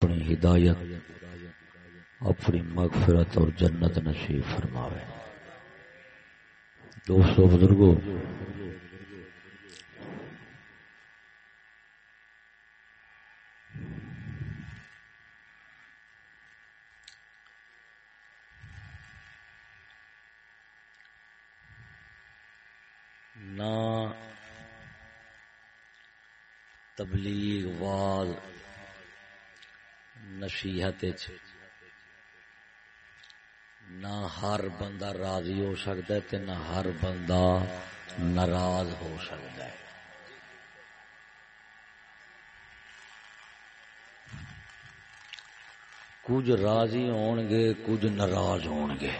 اپنی ہدایت اپنی مغفرت اور جنت نصیب فرماوے۔ دوستو بزرگوں نہ تبلیغ واز نصیحت نہ ہر بندہ راضی ہو سکتا ہے نہ ہر بندہ ناراض ہو سکتا ہے۔ کچھ راضی ہون گے، کچھ ناراض ہون گے۔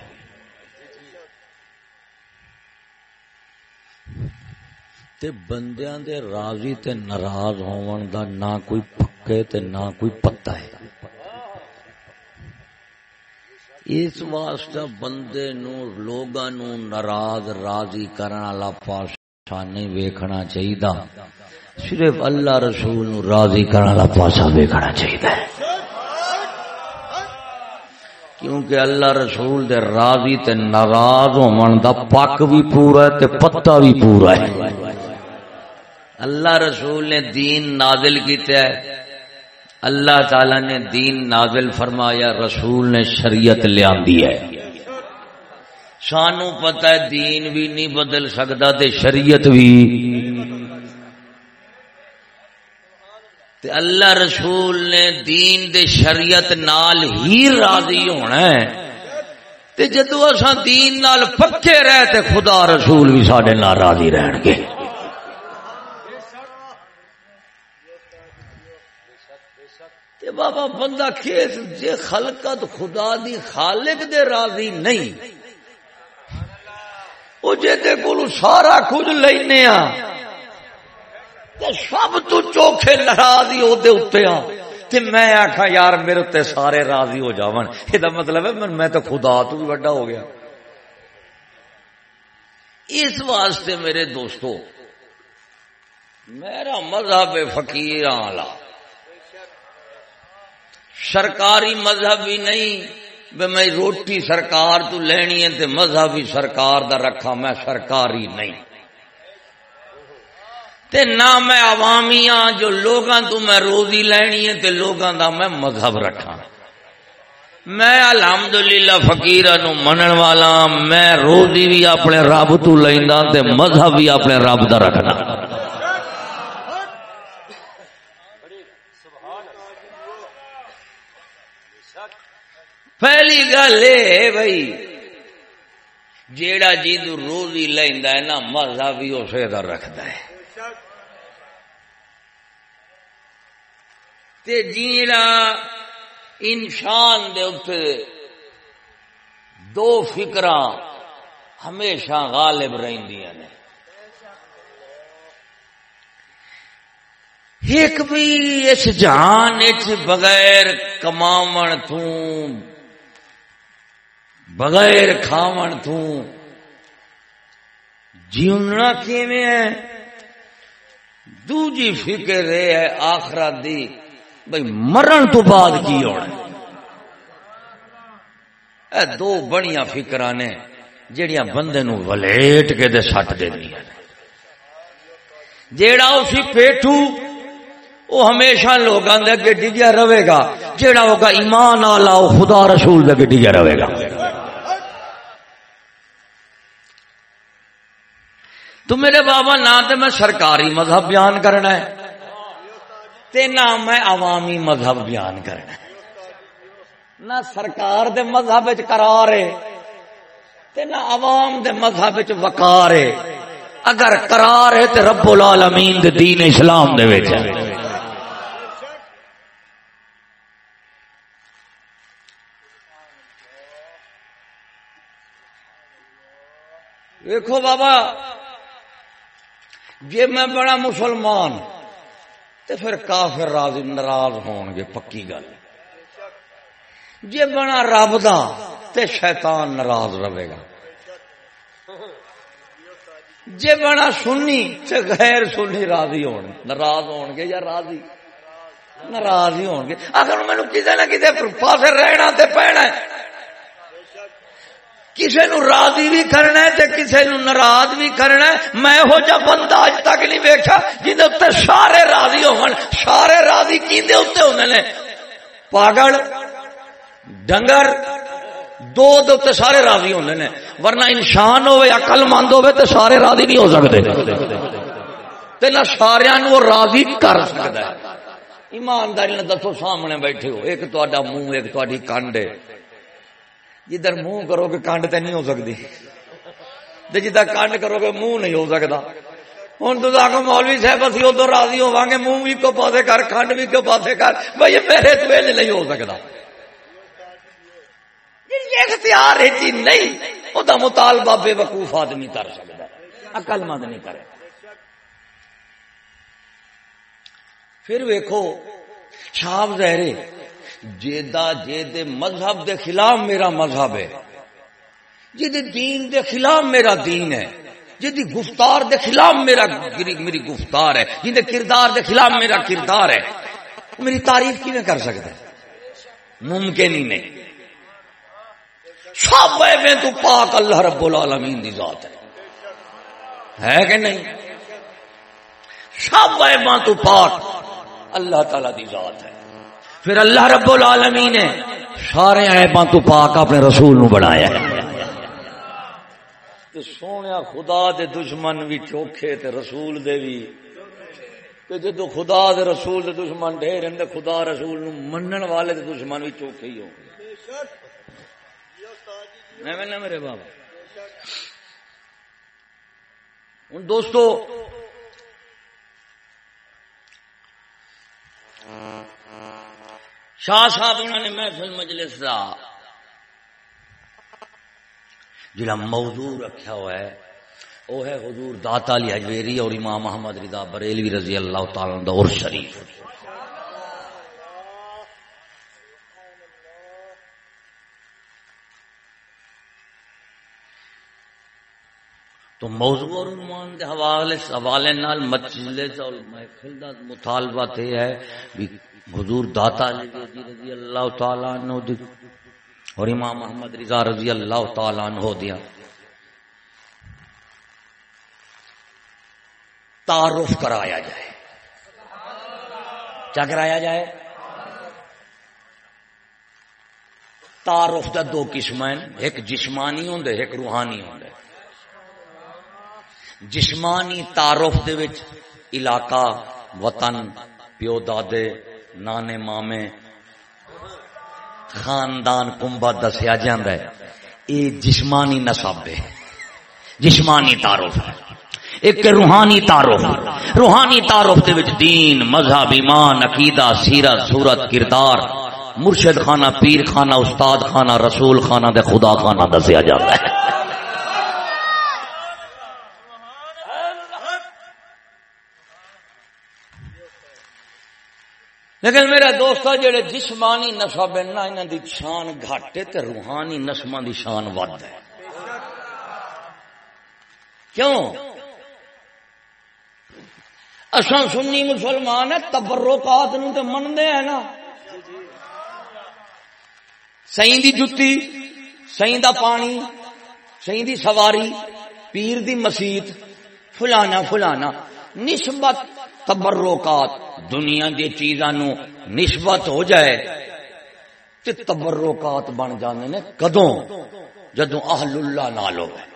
تے بندیاں دے راضی تے ناراض ہون دا نہ کوئی پکے تے نہ کوئی پتہ ہے۔ اس واسطے بندے نو، لوگاں نو ناراض، راضی کرن والا پاسا نہیں ویکھنا چاہیدا۔ صرف اللہ رسول نو راضی کرن والا پاسا ویکھنا چاہیدا ہے۔ کیونکہ اللہ رسول دے راضی تے ناراض ہون دا پک بھی پورا ہے تے پتہ بھی پورا ہے۔ اللہ رسول نے دین نازل کیتا ہے۔ اللہ تعالی نے دین نازل فرمایا، رسول نے شریعت لیا ہے۔ سانو پتا ہے دین بھی نہیں بدل سکتا تے شریعت بھی۔ تے اللہ رسول نے دین دے شریعت نال ہی راضی ہونا ہے۔ تے جدو اساں دین نال پکے رہے تے خدا رسول بھی ساڈے نال راضی رہن گے۔ تے بابا بندہ کیس جے خلقت خدا دی خالق دے راضی نہیں۔ او جے تے کولو سارا کچھ لینے آ۔ تے سب تو چوکھے ناراضی او دے اوتے آ۔ تے میں آکھا، یار میرے تے سارے راضی ہو جاون۔ اے دا مطلب ہے، میں تو خدا تو بھی بڑا ہو گیا۔ اس واسطے میرے دوستو، میرا مذہب فقیر والا سرکاری مذہب بھی نہیں۔ بے میں روٹی سرکار تو لینی ہے تے مذہب بھی سرکار دا رکھا میں سرکاری نہیں۔ تے نہ میں عوامی ہاں جو لوگاں تو میں روزی لینی ہے تے لوگاں دا میں مذہب رکھا میں الحمدللہ فقیرہ نو منن والا ہاں، میں روزی بھی اپنے رب تو لیندا تے مذہب بھی اپنے رب دا رکھنا۔ پہلی گل یہ بھائی، جیڑا جی روزی لینا ہے نا مزہ بھی اسے کا رکھتا ہے۔ تے جیڑا انسان دے اتنے دو فکر ہمیشہ غالب رہندیاں نے۔ ایک بھی اس جہان بغیر کماون تو بغیر کھاون تو جیونا کیویں ہے؟ دوجی فکر یہ ہے آخرت دی بھائی مرن تو بعد کی ہونا اے دو بڑیاں فکر نے جڑیاں بندے نو ولیٹ کے دے سٹ دے جیڑا اسی پیٹو وہ ہمیشہ لوگوں کے ڈگیا رہے گا، جیڑا ہوگا ایمان آلا وہ خدا رسول کے اگے ڈگیا رہے گا۔ تو میرے بابا، نہ تو میں سرکاری مذہب بیان کرنا ہے، تے نہ میں عوامی مذہب بیان کرنا ہے۔ نہ سرکار دے مذہب قرار ہے، تے نہ عوام دے مذہب وقار ہے۔ اگر قرار ہے تے رب العالمین دے دین اسلام دے وچ دیکھو بابا جی میں بڑا مسلمان تو پھر کافر راضی ناراض ہون گے، پکی گل۔ جی بنا رب دا، تے شیطان ناراض رہے گا۔ جی بنا سنی، تے غیر سنی راضی ہون، ناراض ہون گے یا راضی؟ ناراض ہی ہون گے۔ آخر مینو کسی نہ کسی پاس رہنا تے پینا کسی نو راضی بھی کرنا ہے تے کسی نو ناراض بھی کرنا ہے، میں ہو جا بندہ اج تک نہیں ویکھا جن اتنے سارے راضی ہون، سارے راضی کیندے اتنے ہونے نے؟ پاگل، ڈنگر، دو دے سارے راضی ہونے نے، ورنہ انسان ہوے عقل مند ہوے تے سارے راضی نہیں ہو سکتے تے نہ سارا وہ راضی کر سکتا ہے۔ ایمانداری نے دسو، سامنے بیٹھے ہو، ایک تا منہ، ایک تاری کنڈ ہے۔ جدھر منہ کرو گے کنڈ تے نہیں ہو سکتی جدھر کنڈ کرو گے منہ نہیں ہو سکتا ہوں تو آگے مولوی صاحب، اسی ادھر راضی ہوا گے منہ بھی کو پاسے کر، کنڈ بھی کو پاسے کر؟ بھائی میرے تو نہیں ہو سکتا اختیار ہے، چیز نہیں وہ مطالبہ بے وقوف آدمی کر سکتا عقل مند نہیں کرے۔ پھر ویکو شاپ زہرے جیدا جید مذہب دے خلاف میرا مذہب ہے۔ جد دین دے خلاف میرا دین ہے۔ جدی گفتار دے خلاف میرا میری گفتار ہے۔ جن کردار دے خلاف میرا کردار ہے۔ میری تعریف کی میں کر سکتا ممکن ہی نہیں۔ سب میں تو پاک اللہ رب العالمین دی ذات ہے۔ ہے کہ نہیں؟ سب ماں تو پاک اللہ تعالی دی ذات ہے۔ پھر اللہ رب العالمین نے سارے ایباں تو پاک اپنے رسول نو بنایا ہے۔ سونے خدا دے دشمن بھی چوکھے تے رسول دے بھی جدو خدا دے رسول دے دشمن ڈھیر ہیں خدا رسول نو منن والے دے دشمن بھی چوکھے ہی ہوں میں ہاں میرے بابا۔ ہوں دوستو شاہ صاحب انہوں نے محفل مجلس کا جڑا موضوع رکھا ہوا ہے، وہ ہے حضور داتا علی حجویری اور امام محمد رضا بریلوی رضی اللہ تعالی دور شریف۔ تو موضوع اور عنوان دے حوالے حوالے نال مجلس اور محفل دا مطالبہ تے ہے بھی حضور داتا علی رضی اللہ تعالی عنہ دی اور امام محمد رضا رضی اللہ تعالی عنہ دیا۔ تعارف کرایا جائے۔ کیا کرایا جائے؟ تعارف دا دو قسم ایک جسمانی ہوں ایک روحانی ہوں جسمانی تعارف دے وچ علاقہ، وطن، پیو دادے نانے مامے، خاندان کمبا دسیا جاندہ ہے۔ اے جسمانی نصب ہے جسمانی تعارف ہے۔ ایک روحانی تعارف روحانی تعارف دے وچ دین، مذہب، ایمان، عقیدہ، سیرت، صورت، کردار، مرشد خانہ، پیر خانہ، استاد خانہ، رسول خانہ دے خدا خانہ دسیا جاتا ہے۔ لیکن میرا دوست جڑے جسمانی نسب ہے نا انہوں دی شان گھٹ ہے تے روحانی نسم دی شان ود ہے۔ کیوں؟ اصا سنی مسلمان ہے تبرکات نو تے منتے ہیں نا۔ سی دی جتی سی دا پانی سی دی سواری، پیر دی مسیت، فلانا فلانا۔ نسبت تبرکات، دنیا دی چیزاں نو نسبت ہو جائے تے تبرکات بن جاندے نے کدوں؟ جدوں اہل اللہ نال ہوے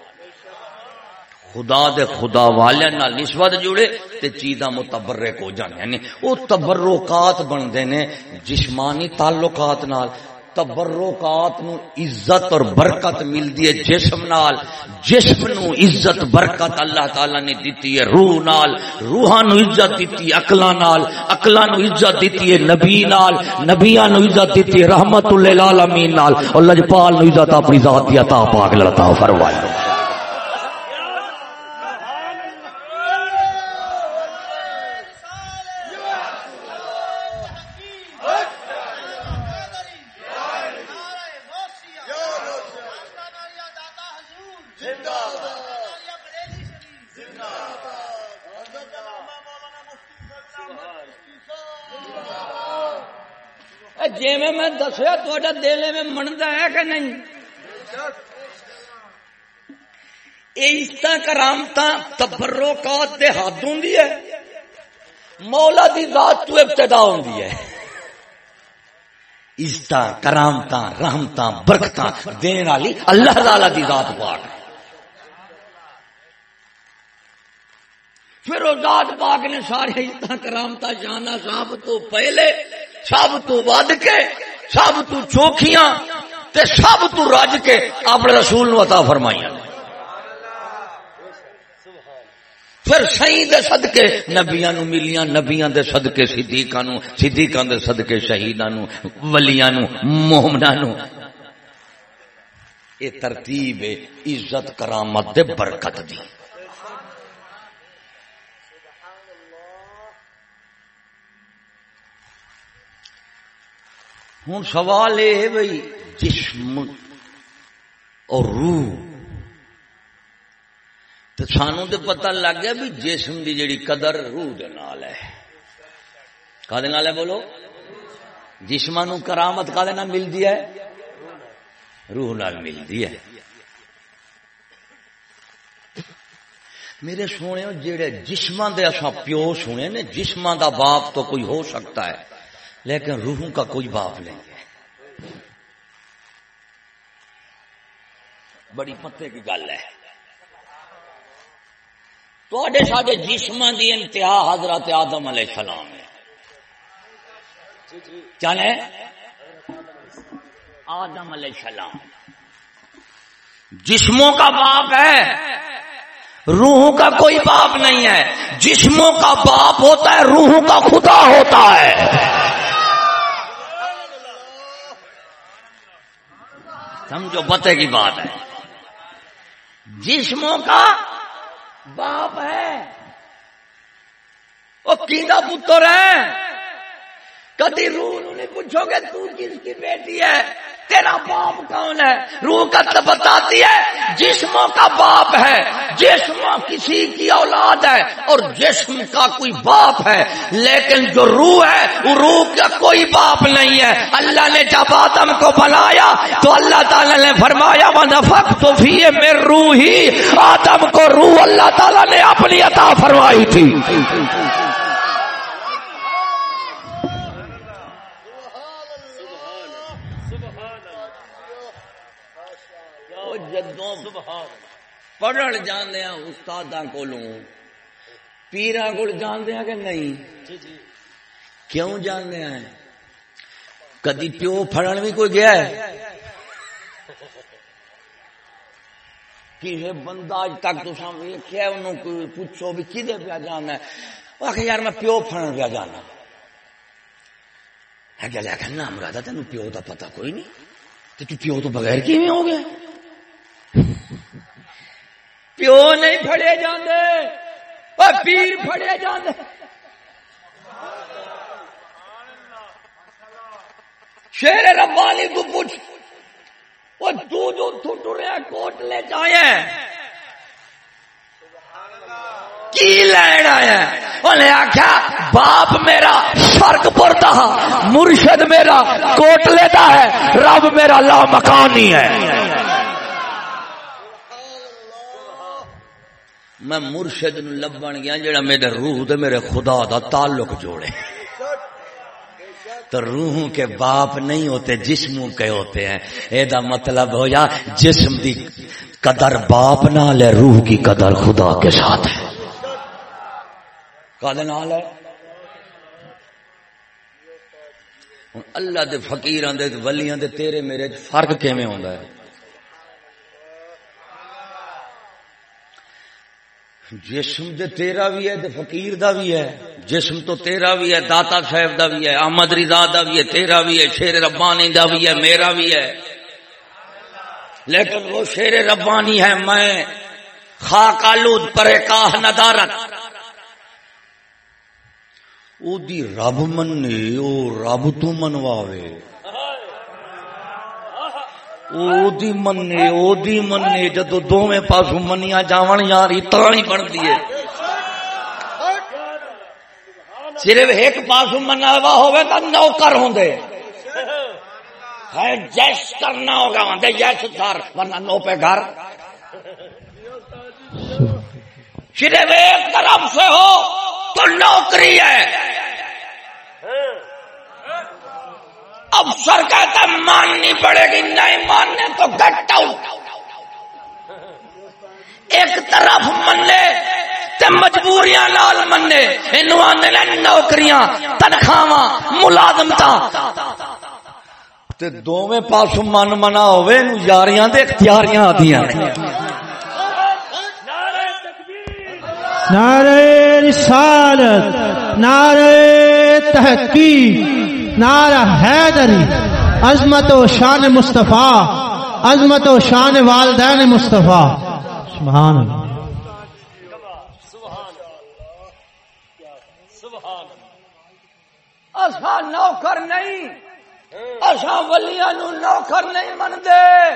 خدا دے خدا والے نال نسبت جڑے تے چیزاں متبرک ہو جاندے یعنی او تبرکات بندے نے جسمانی تعلقات نال تبرکات نو عزت اور برکت ملتی ہے جسم نال۔ جسم نو عزت، برکت اللہ تعالی نے دیتی ہے، روح نال۔ روحاں نو عزت دیتی ہے، عقلاں نال۔ عقلاں نو عزت دیتی ہے، نبی نال۔ نبیاں نو عزت دیتی ہے، رحمت للعالمین نال۔ اور لجپال نو عزت اپنی ذات دی عطا پاک لتا فرمائے۔ دسیا تا دل میں منتا ہے ہاں کہ نہیں؟ عزت کرامت تبروکات دے حد ہوں ہے۔ مولا دی ذات تو ابتدا ہوں ہے۔ عزت کرامت رحمت برکت دین والی اللہ تعالی دی ذات پاک پھر وہ ذات پاک نے سارے عزت کرامت جانا سب تو پہلے سب تو ود کے سب تو چوکھیاں تے سب تو رج کے اپنے رسول نو عطا فرمائیاں۔ پھر سی دے صدقے نبیاں نو ملیاں، نبیاں دے صدقے، صدیقاں نو، صدیقاں دے صدقے شہیداں نو، ولیاں نو، مومناں نو۔ اے ترتیب عزت، کرامت دے برکت دی۔ ہوں سوال یہ بھائی، جسم اور روح۔ تو سانو تو پتہ لگ گیا بھی جسم دی جڑی قدر روح دے نال ہے۔ کا نال ہے بولو؟ جسم نو کرامت کا ملتی ہے؟ روح نال ملتی ہے۔ میرے سونے جڑے جسم دے اصا پیو سنے نے جسم دا باپ تو کوئی ہو سکتا ہے۔ لیکن روحوں کا کوئی باپ نہیں ہے۔ بڑی پتے کی گل ہے۔ سارے جسم کی انتہا حضرت آدم علیہ السلام ہے۔ چلے آدم علیہ السلام۔ جسموں کا باپ ہے۔ روحوں کا کوئی باپ نہیں ہے۔ جسموں کا باپ ہوتا ہے، روحوں کا خدا ہوتا ہے۔ سمجھو پتے کی بات ہے۔ جسموں کا باپ ہے۔ وہ کیدا پتر ہے۔ کدی روح نہیں پوچھو گے تو کس کی بیٹی ہے؟ تیرا باپ کون ہے؟ روح کا تو بتاتی ہے، جسموں کا باپ ہے جسم کسی کی اولاد ہے اور جسم کا کوئی باپ ہے۔ لیکن جو روح ہے، وہ روح کا کوئی باپ نہیں ہے۔ اللہ نے جب آدم کو بنایا تو اللہ تعالی نے فرمایا وہ نفق تو بھی میرے روح ہی آدم کو روح اللہ تعالی نے اپنی عطا فرمائی تھی۔ پڑھن جانے استاد کو پیرا کو جانتے ہیں کہ نہیں؟ جی، جی۔ کیوں جانتے ہیں؟ کدی پیو فڑن بھی کوئی گیا ہے؟ کسی بندہ اج تک تو ویکیا انہوں پوچھو بھی کدے پیا جانا ہے؟ آخ یار میں پیو فڑن پیا جانا ہے۔ نہ مراد تین پیو کا پتا کوئی نہیں۔ تو پیو تو بغیر کی ہو گیا؟ پیو نہیں فڑے جاندے اور پیر فڑے جاندے۔ شیر ربانی تو پوچھ وہ تو جو تو ٹریا کوٹ لے جایا کی لین آیا؟ انہیں آخیا باپ میرا فرق پڑتا مرشد میرا کوٹ لیتا ہے، رب میرا لا مکانی ہے۔ میں مرشد نو لبن گیا، جڑا میرے روح دے میرے خدا دا تعلق جوڑے۔ تو روح کے باپ نہیں ہوتے جسموں کے ہوتے ہیں۔ اے دا مطلب ہو یا جسم دی قدر باپ نہ لے روح کی قدر خدا کے ساتھ ہے۔ نال ہے؟ اللہ دے فقیران دے ولیاں دے تیرے میرے فرق کیویں ہوندا ہے؟ جسم دے تیرا بھی ہے فقیر دا بھی ہے۔ جسم تو تیرا بھی ہے، داتا صاحب دا بھی ہے، احمد رضا دا بھی ہے، تیرا بھی ہے، شیر ربانی دا بھی ہے، میرا بھی ہے۔ لیکن وہ شیر ربانی ہے، میں خاک آلود پر کاہ ندارت۔ او دی رب مننے او رب تو منواوے۔ منے منے جدو دونوں پاسو منیا جاون یاری تانی بنتی ہے۔ صرف ایک پاسو منا ہوا ہوئے نوکر ہوں ہے جیس کرنا ہوگا وہاں جیس اتار ورنہ نو پہ گھر۔ صرف ایک طرف سے ہو تو نوکری ہے۔ افسر کہتا ماننی پڑے گی نہیں ماننے تو گٹ آؤٹ ایک طرف منے تے مجبوریاں لال منے انو آنے نوکریاں تنخواہ ملازمت تے دوویں پاس من منا ہوئے یاریاں دے اختیاریاں آدیاں۔ نعرہ رسالت، نعرہ تحقیق۔ نعرہ حیدری، عظمت و شان مصطفیٰ، عظمت و شان والدین مصطفیٰ۔ سبحان اللہ۔ اسا نوکر نہیں اسا ولیاں نو نوکر نہیں من دے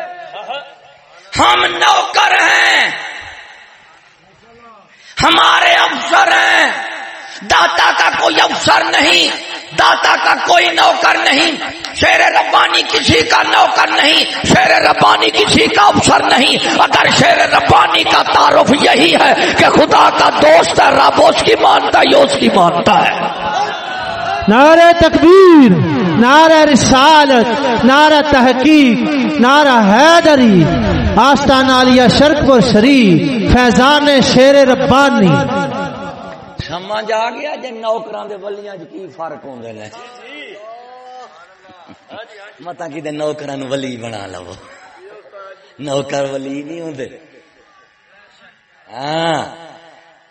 ہم نوکر ہیں، ہمارے افسر ہیں، داتا کا کوئی افسر نہیں۔ داتا کا کوئی نوکر نہیں، شیر ربانی کسی کا نوکر نہیں، شیر ربانی کسی کا افسر نہیں۔ اگر شیر ربانی کا تعارف یہی ہے کہ خدا کا دوست ہے، رب اس کی مانتا ہے اس کی مانتا ہے۔ نعرہ تکبیر، نعرہ رسالت، نعرہ تحقیق، نعرہ حیدری آستان عالیہ شرک و شری فیضان شیر ربانی۔ سمجھ آ گیا جی نوکران دے ولیاں کی فرق ہوندے نے؟ متا کی نوکران ولی بنا لو۔ نوکر ولی نہیں ہوندے۔ ہاں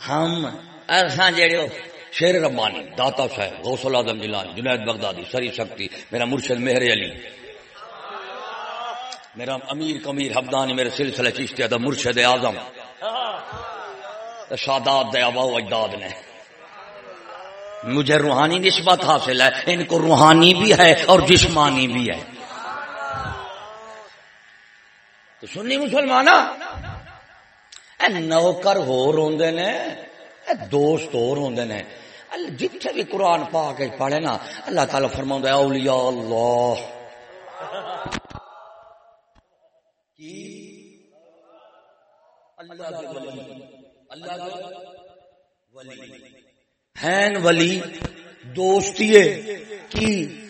ہم اساں جڑے شیر ربانی، داتا صاحب، غوث العظم جلان جنید بغدادی، سری شکتی، میرا مرشد مہر علی۔ میرا امیر کمیر حبدانی میرے سلسلے چیشتے دا مرشد اعظم۔ شادات دے ابا اجداد نے۔ مجھے روحانی نسبت حاصل ہے۔ ان کو روحانی بھی ہے اور جسمانی بھی ہے۔ تو سنی مسلمان نوکر ہو روندے نے دوست ہو روندے نے۔ جتھے بھی قرآن پا کے پڑھے نا، اللہ تعالی فرما اولیاء اللہ۔ ہیں ولی۔ دوستی کی؟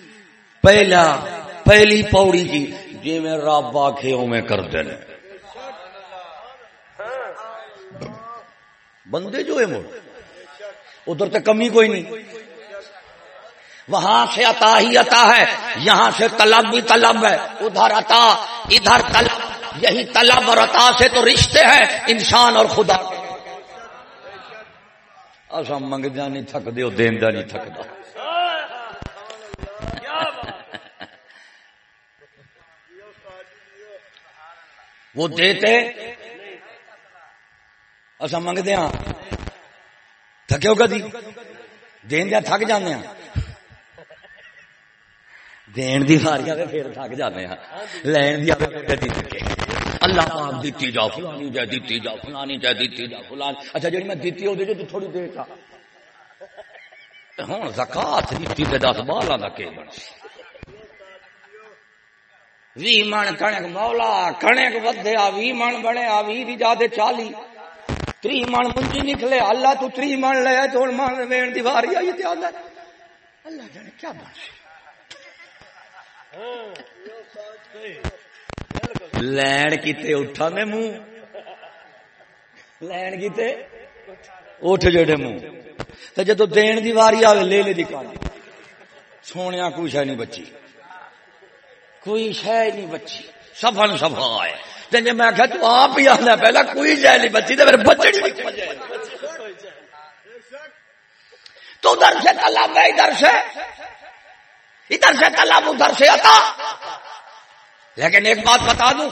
پہلا، پہلی پوڑی کی جی میں رب آخے میں کرتے ہیں بندے جو ہے مڑ ادھر تو کمی کوئی نہیں۔ وہاں سے عطا ہی عطا ہے، یہاں سے طلب بھی طلب ہے۔ ادھر عطا، ادھر طلب، یہی طلب اور عطا سے تو رشتے ہیں، انسان اور خدا اصا منگدہ نہیں تھک دے دینا نہیں تھکتا وہ دیتے؟ اصا منگتے ہاں تھکے کدی جی؟ دین دیا تھک جانے ہیں دین دی ماریاں پھر تھک جانے ہیں لین دیا کدی تھکے۔ اللہ پاک دیتی جا، فلانی جائے دیتی جا، فلانی جائے دیتی جا، فلانی۔ اچھا جی میں دیتی ہو دے جو تھوڑی دیر کا ہوں زکات دیتی تے دس بالا کا کے بن۔ وی من کنک مولا کنک ودیا وی من بنے آ وی بھی جا چالی۔ تری من منجی نکلے، اللہ تو تری من لے تو من وین دیواری آئی تے اللہ اللہ جانے کیا بن۔ ہاں۔ لین کیتے اٹھا میں منہ لین کیتے اٹھ جڑے منہ تو جدو دین دی واری آوے لے لے دی کار سونے کوئی شہ نہیں بچی کوئی شہ نہیں بچی سفن سفا ہے جی میں آخیا تو آپ ہی آنا پہلا کوئی شہ نہیں بچی تو پھر بچڑی تو ادھر سے طلب ہے ادھر سے ادھر سے طلب ادھر سے عطا لیکن ایک بات بتا دوں۔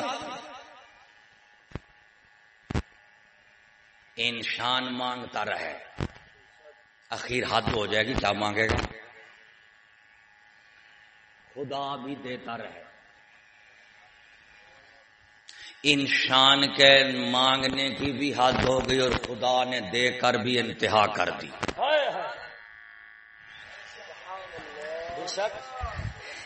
انسان مانگتا رہے۔ اخیر حد ہو جائے گی، کیا مانگے گا؟ خدا بھی دیتا رہے۔ انسان کے مانگنے کی بھی حد ہو گئی اور خدا نے دے کر بھی انتہا کر دی۔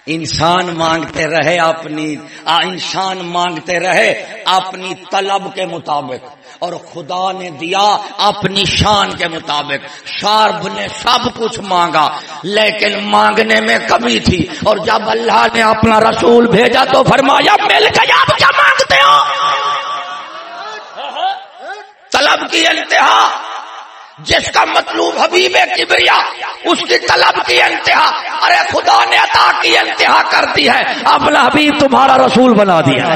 انسان مانگتے رہے اپنی انسان مانگتے رہے اپنی طلب کے مطابق اور خدا نے دیا اپنی شان کے مطابق۔ شارب نے سب کچھ مانگا، لیکن مانگنے میں کمی تھی۔ اور جب اللہ نے اپنا رسول بھیجا تو فرمایا، مل کے آپ کیا مانگتے ہو؟ طلب کی انتہا۔ جس کا مطلوب حبیب کبریا اس کی طلب کی انتہا ارے خدا نے عطا کی انتہا کر دی ہے اپنا حبیب تمہارا رسول بنا دیا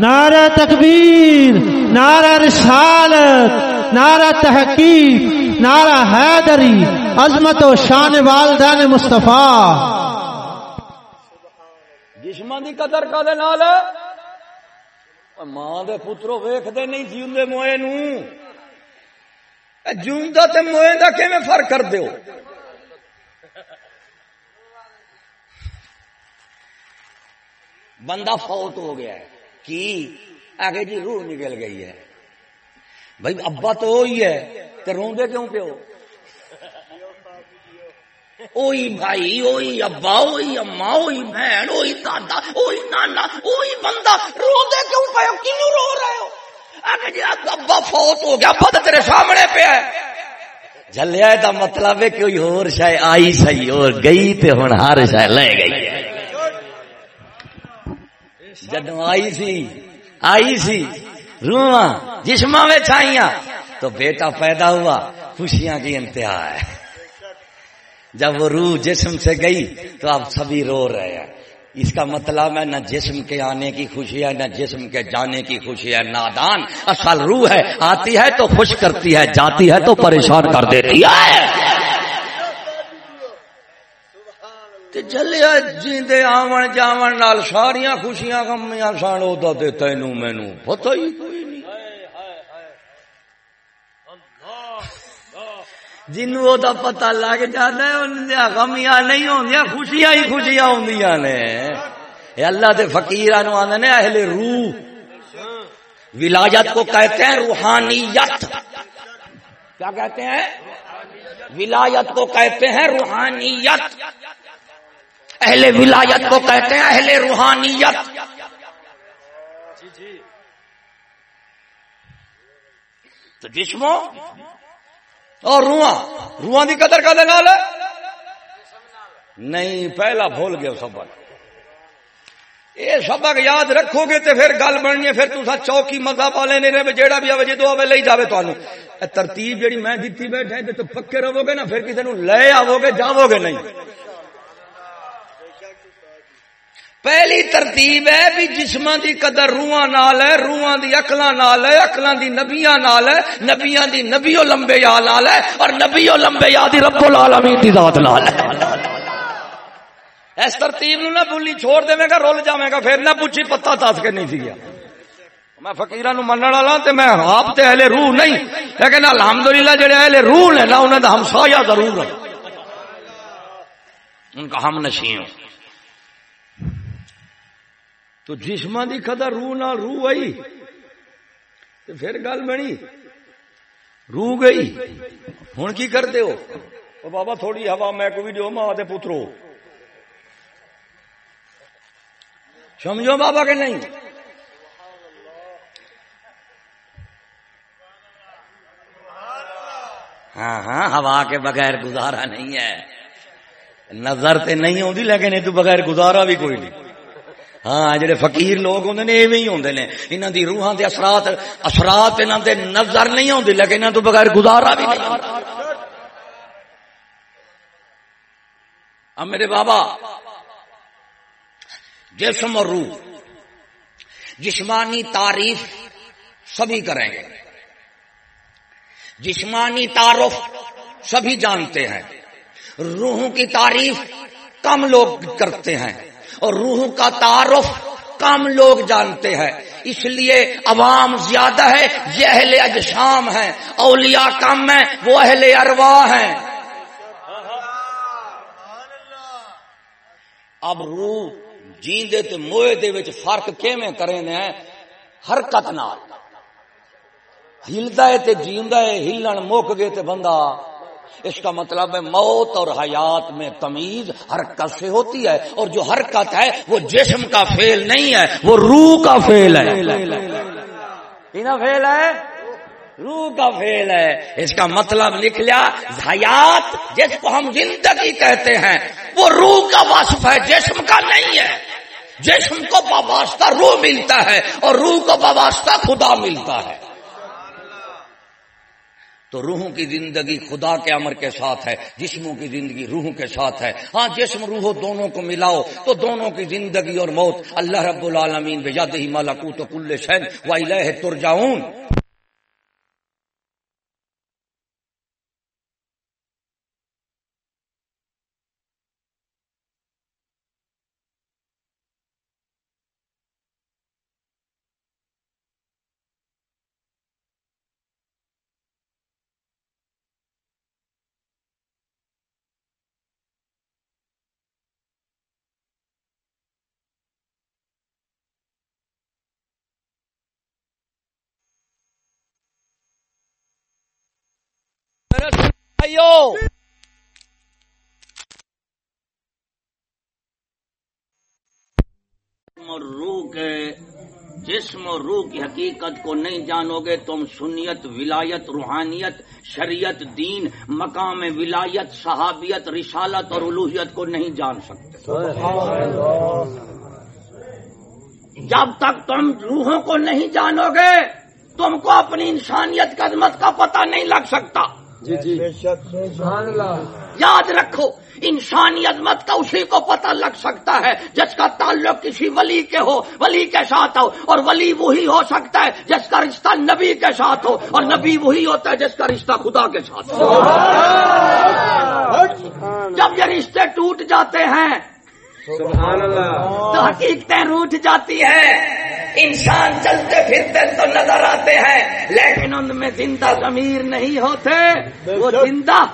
نعرہ تکبیر نعرہ رسالت نعرہ تحقیق نعرہ حیدری عظمت و شان والدین مصطفیٰ۔ جسمان قدر کا دے نال؟ ماں دے پترو ویخ دے نہیں جیوندے موئے نو جوندا تے موئے دا کیویں فرق کر دیو بندہ فوت ہو گیا ہے۔ کی؟ آگے جی روح نکل گئی ہے۔ بھائی ابا تو وہی ہے۔ تو روندے کیوں پیو اوئی بھائی اوئی ابا اوئی اما اوئی بہن اوئی دادا اوئی نانا اوئی بندہ۔ روندے کیوں پیو کیوں رو رہے ہو؟ ابا فوت ہو گیا ابا تیرے سامنے پہ ہے۔ جلیا دا مطلب ہے کوئی اور شاید آئی سی اور گئی تے ہوں ہر شاید لے گئی۔ جدو آئی سی آئی سی روح جسم میں چھائیاں تو بیٹا پیدا ہوا، خوشیاں کی انتہا ہے۔ جب وہ روح جسم سے گئی، تو اب سبھی رو رہے ہیں۔ اس کا مطلب ہے نہ جسم کے آنے کی خوشی ہے، نہ جسم کے جانے کی خوشی ہے۔ نادان، اصل روح ہے۔ آتی ہے تو خوش کرتی ہے، جاتی ہے تو پریشان کر دیتی ہے۔ چلیا جیندے آون جاون نال ساریاں خوشیاں کمیاں سن وہ تینوں مینو پتہ ہی کوئی نہیں جنوں دا پتہ لگ جاتا ہے، ان دیا غمیاں نہیں ہوندیاں، خوشیاں ہی خوشیاں ہوندیاں نے۔ اے اللہ دے فقیراں نو آندے نے، اہل روح۔ ولایت کو کہتے ہیں روحانیت۔ کیا کہتے ہیں؟ ولایت کو کہتے ہیں روحانیت۔ اہل ولایت کو کہتے ہیں اہل روحانیت۔ تو جسموں اور رواں رواں دی قدر کا نال نہیں، پہلا بھول گیا سبق یہ سبق یاد رکھو گے تے پھر گل بننی ہے، پھر تسا چوکی مذہب والے نے رہے، جیڑا بھی آوے آئے جدو آوے لے جاوے تانوں۔ ترتیب جیڑی میں دتی بیٹھے تے تو پکے رہو گے نا، پھر کسے نو لے آو گے جاو گے نہیں۔ پہلی ترتیب ہے بھی جسم دی قدر روحاں نال ہے، روحاں دی اکلاں نال ہے اکلاں دی نبیاں نال ہے، نبیاں دی نبیو لمبے یا نال ہے اور نبیو لمبے یا دی رب العالمین دی ذات نال ہے۔ اس ترتیب نو نہ بھولی چھوڑ دے گا، رول جاویں گا، پھر نہ پوچھی پتہ تاس کے نہیں سی گیا میں فقیراں نو منن والا تے میں آپ تے اہل روح نہیں، لیکن الحمدللہ جڑے اہل روح نے نا، انہاں دا ہمسایہ ضرور ہے۔ ان کا ہم نشیں ہوں۔ تو جسم کی قدر روح نال روح آئی تو پھر گل بنی۔ روح گئی۔ ہوں کی کرتے ہو؟ بابا تھوڑی ہوا، میں کو بھی ماں دے پترو۔ سمجھو بابا کہ نہیں؟ ہاں ہاں ہوا کے بغیر گزارا نہیں ہے۔ نظر تے نہیں ہوتی لیکن یہ تو بغیر گزارا بھی کوئی نہیں۔ ہاں جڑے فقیر لوگ ہوں نے، ایویں ہی ہوں نے۔ انہوں دی روحاں دے اثرات اثرات انہوں دے نظر نہیں ہوندی لیکن انہوں تو بغیر گزارا بھی نہیں۔ اب میرے بابا، جسم اور روح، جسمانی تعریف سبھی کریں گے۔ جسمانی تعارف سبھی جانتے ہیں۔ روحوں کی تعریف کم لوگ کرتے ہیں۔ اور روح کا تعارف کم لوگ جانتے ہیں۔ اس لیے عوام زیادہ ہے، یہ اہل اجشام ہے اولیاء کم ہے وہ اہل ارواح ہیں۔ اب روح جیندے تو موئے دے وچ فرق کیویں کریں نے حرکت نال۔ ہلدا ہے تے جیندا ہے، ہلن مک گئے تے بندہ اس کا مطلب ہے موت اور حیات میں تمیز حرکت سے ہوتی ہے اور جو حرکت ہے وہ جسم کا فیل نہیں ہے، وہ روح کا فیل ہے۔ فیل ہے، روح کا فیل ہے۔ اس کا مطلب لکھ لیا حیات، جس کو ہم زندگی کہتے ہیں، وہ روح کا وصف ہے، جسم کا نہیں ہے۔ جسم کو باباستہ روح ملتا ہے اور روح کو باباستہ خدا ملتا ہے۔ تو روحوں کی زندگی خدا کے امر کے ساتھ ہے، جسموں کی زندگی روحوں کے ساتھ ہے۔ ہاں جسم، روح دونوں کو ملاؤ تو دونوں کی زندگی اور موت اللہ رب العالمین بجاد ہی مالا کو تو کل شہن و ترجاؤن روح کے جسم اور روح کی حقیقت کو نہیں جانو گے تم سنیت، ولایت، روحانیت، شریعت، دین، مقام ولایت، صحابیت، رسالت اور الوحیت کو نہیں جان سکتے۔ جب تک تم روحوں کو نہیں جانو گے تم کو اپنی انسانیت کا عظمت کا پتہ نہیں لگ سکتا۔ جی جی۔ یاد رکھو انسانی عظمت کا اسی کو پتہ لگ سکتا ہے جس کا تعلق کسی ولی کے ہو ولی کے ساتھ ہو اور ولی وہی ہو سکتا ہے جس کا رشتہ نبی کے ساتھ ہو اور نبی وہی ہوتا ہے جس کا رشتہ خدا کے ساتھ ہو۔ جب یہ رشتے ٹوٹ جاتے ہیں تو حقیقتیں روٹ جاتی ہے۔ انسان چلتے پھرتے تو نظر آتے ہیں لیکن ان میں زندہ ضمیر نہیں ہوتے۔ وہ زندہ۔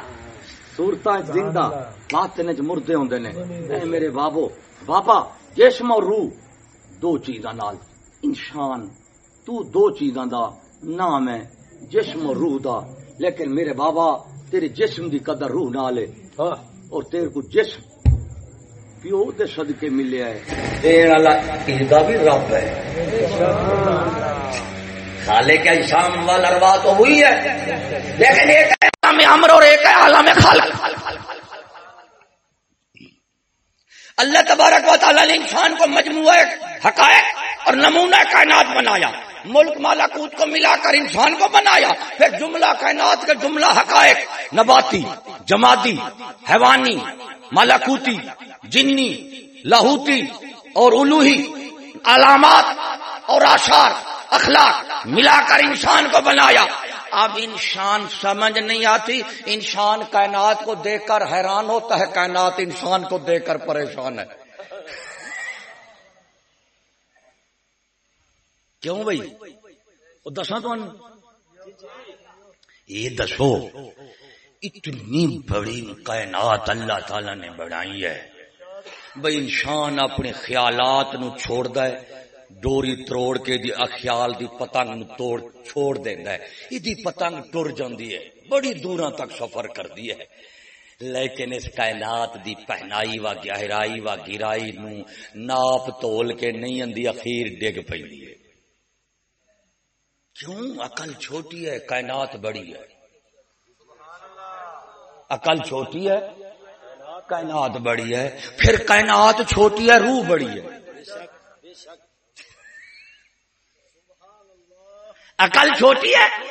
سورتا زندہ۔ بات مردے ہوں نے۔ میرے بابو بابا جسم اور روح دو چیزاں نال۔ انسان تو دو چیزاں دا نام ہے جسم اور روح دا۔ لیکن میرے بابا تیرے جسم دی قدر روح نہ لے ہاں۔ اور تیرے کو جسم پیو دے صدقے ملے ہے دا بھی رب ہے۔ خالے کا شام والا روا تو ہوئی ہے۔ لیکن ایک ہے عالم امر اور ایک ہے عالم خالق۔ اللہ تبارک و تعالی نے انسان کو مجموعہ حقائق اور نمونہ کائنات بنایا۔ ملک مالاکوت کو ملا کر انسان کو بنایا، پھر جملہ کائنات کا جملہ حقائق، نباتی جماعتی حیوانی مالاکوتی جنی، لاہوتی اور الوہی علامات اور آشار اخلاق ملا کر انسان کو بنایا۔ اب انسان سمجھ نہیں آتی، انسان کائنات کو دیکھ کر حیران ہوتا ہے، کائنات انسان کو دیکھ کر پریشان ہے۔ کیوں بھائی؟ دسا تو یہ دسو، اتنی بڑی کائنات اللہ تعالی نے بڑھائی ہے۔ بھائی، انسان اپنے خیالات نو چھوڑ دے ڈوری تروڑ کے دی اخیال دی پتنگ نو توڑ، چھوڑ دیندا ہے۔ ایدی پتنگ ٹر جاندی ہے۔ بڑی دوراں تک سفر کردی ہے۔ لیکن اس کائنات دی پہنائی و گہرائی و گرائی نو ناپ تول کے نہیں اندی، اخیر ڈگ پیندی ہے۔ کیوں؟ عقل چھوٹی ہے، کائنات بڑی ہے۔ عقل چھوٹی ہے، کائنات بڑی ہے۔ پھر کائنات چھوٹی ہے، روح بڑی ہے۔ عقل چھوٹی ہے،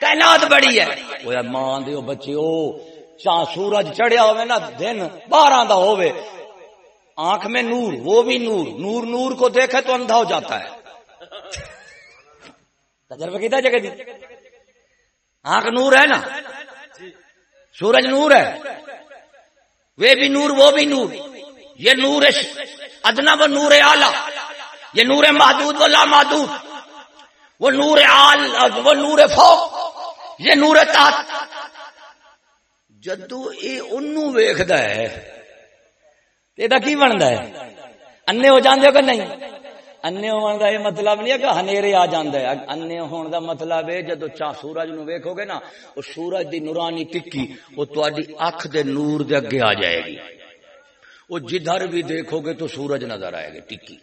کائنات بڑی ہے۔ وہ ماں دیو بچے، او چاہ سورج چڑھیا ہوئے نا، دن بارہ دا ہوئے آنکھ میں نور، وہ بھی نور۔ نور نور کو دیکھے تو اندھا ہو جاتا ہے۔ تجربہ کیتا جگہ جی؟ ہاں، دی آنکھ نور ہے نا؟ سورج نور ہے۔ وہ بھی نور، وہ بھی نور۔ یہ نور ادنا وہ نور آلہ یہ نور محدود وہ لا محدود۔ وہ نور آل، وہ نور فو یہ نور تات جدو یہ انو ویخد ہے یہ کی بنتا ہے؟ انے ہو جاندے ہو کہ نہیں؟ انے ہون دا یہ مطلب نہیں ہے کہ ہنیرے آ جاندا ہے انے ہون دا مطلب ہے جدو چا سورج نو ویکھو گے نا، او سورج دی نورانی ٹکی، او تہاڈی اکھ دے نور دے اگے آ جائے گی۔ او جدھر بھی دیکھو گے تو سورج نظر آئے گی، ٹکی۔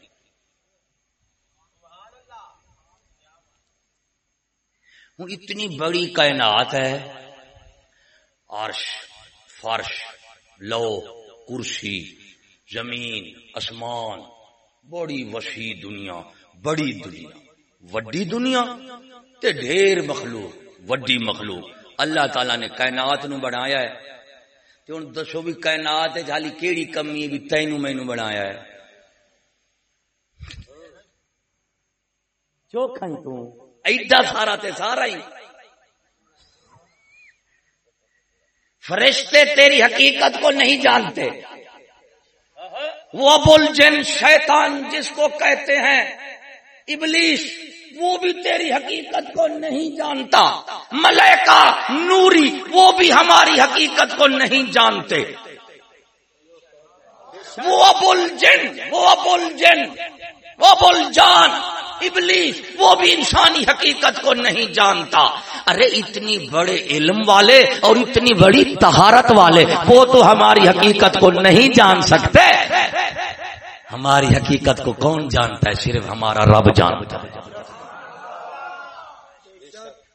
ہوں اتنی بڑی کائنات ہے۔ عرش، فرش لو کرسی، زمین اسمان بڑی وسیع دنیا بڑی دنیا وڈی دنیا تے ڈھیر مخلوق وڈی مخلوق۔ اللہ تعالی نے کائنات نو بنایا ہے۔ تے ہن دسو بھی کائنات جالی کیڑی کمی ہے بھی تینوں مینوں بنایا ہے۔ چوکھن تو۔ ایڈا سارا تے سارا ہی۔ فرشتے تیری حقیقت کو نہیں جانتے۔ وہ ابو جن شیطان جس کو کہتے ہیں۔ ابلیس، وہ بھی تیری حقیقت کو نہیں جانتا۔ ملائکہ، نوری، وہ بھی ہماری حقیقت کو نہیں جانتے۔ وہ ابو جن وہ ابو جن وہ ابو جان ابلیس، وہ بھی انسانی حقیقت کو نہیں جانتا۔ ارے، اتنی بڑے علم والے اور اتنی بڑی تہارت والے، وہ تو ہماری حقیقت کو نہیں جان سکتے۔ ہماری حقیقت کو کون جانتا ہے؟ صرف ہمارا رب جانتا ہے۔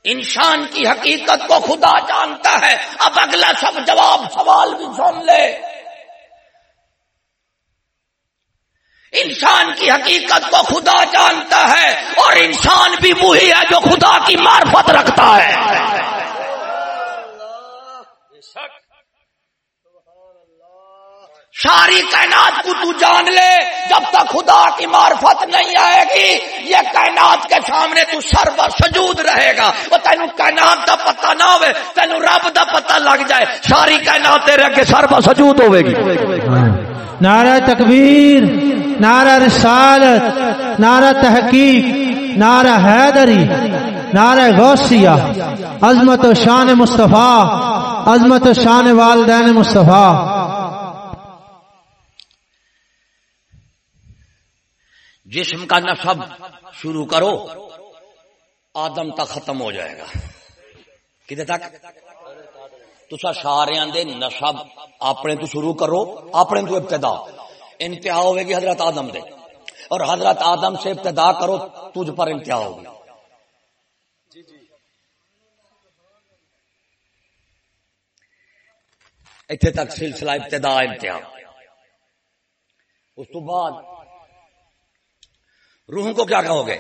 انسان کی حقیقت کو خدا جانتا ہے۔ اب اگلا سب جواب سوال بھی سن لے۔ انسان کی حقیقت کو خدا جانتا ہے اور انسان بھی وہی ہے جو خدا کی معرفت رکھتا ہے۔ ساری کائنات کو تو جان لے، جب تک خدا کی معرفت نہیں آئے گی، یہ کائنات کے سامنے تو سر و سجود رہے گا۔ وہ تینو کائنات کا پتہ نہ ہوئے تینو رب کا پتہ لگ جائے۔ ساری کائنات تیرے کے سر و سجود ہوئے گی۔ نعرہ تکبیر، نعرہ رسالت، نعرہ تحقیق، نعرہ حیدری، نعرہ غوثیہ، عظمت و شان مصطفیٰ، عظمت و شان والدین مصطفیٰ۔ جسم کا نصب شروع کرو، آدم تک ختم ہو جائے گا۔ کدھر تک؟ تسا سارے دے نصب اپنے تو شروع کرو، اپنے تو ابتدا۔ انتہا ہوئے گی حضرت آدم دے۔ اور حضرت آدم سے ابتدا کرو، تجھ پر انتہا ہوگی۔ اتنے تک سلسلہ ابتدا، انتہا۔ اس تو بعد روح کو کیا کہو گے؟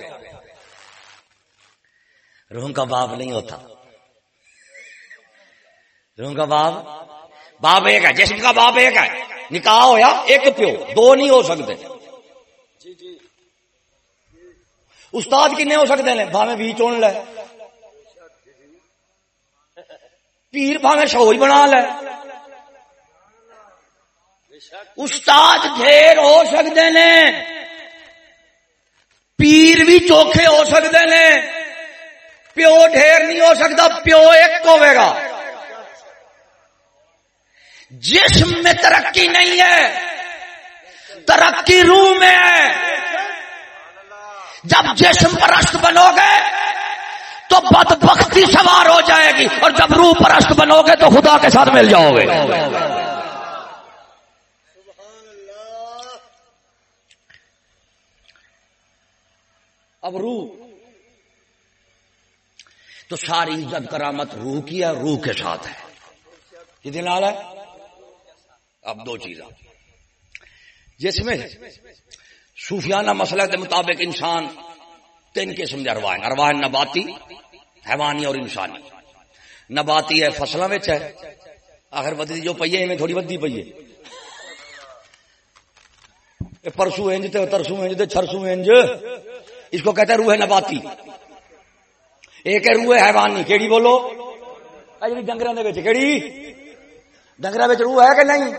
روح کا باپ نہیں ہوتا۔ روح کا باپ باپ ایک ہے، جسم کا باپ ایک ہے۔ نکاح ہوا ایک پیو، دو نہیں ہو سکتے۔ استاد کنے ہو سکتے ہیں؟ بھاوے بھی چون لے۔ پیر بھاوے شو ہی بنا لے۔ استاد ڈھیر ہو سکتے ہیں۔ پیر بھی چوکھے ہو سکتے ہیں۔ پیو ڈھیر نہیں ہو سکتا، پیو ایک ہوے گا۔ جسم میں ترقی نہیں ہے۔ ترقی روح میں ہے۔ جب جسم پرست بنو گے تو بد بختی سوار ہو جائے گی اور جب روح پرست بنو گے تو خدا کے ساتھ مل جاؤ گے۔ اب روح۔ تو ساری عزت، کرامت، روح کی ہے، روح کے ساتھ ہے۔ کتنی لال ہے۔ اب دو چیزیں جس میں صوفیانہ مسئلہ کے مطابق انسان تین قسم کے ارواہ ارواہ نباتی، حیوانی اور انسانی۔ نباتی ہے فصلوں میں ہے آخر بدی جو پی میں تھوڑی بدی پی ہے۔ پرسو انج تے ترسو انج تے چھرسو انج۔ اس کو کہتے ہیں روح نباتی۔ ایک ہے روح حیوانی، کیڑی بولو؟ جی ڈنگر کیڑی؟ ڈنگر روح ہے کہ نہیں؟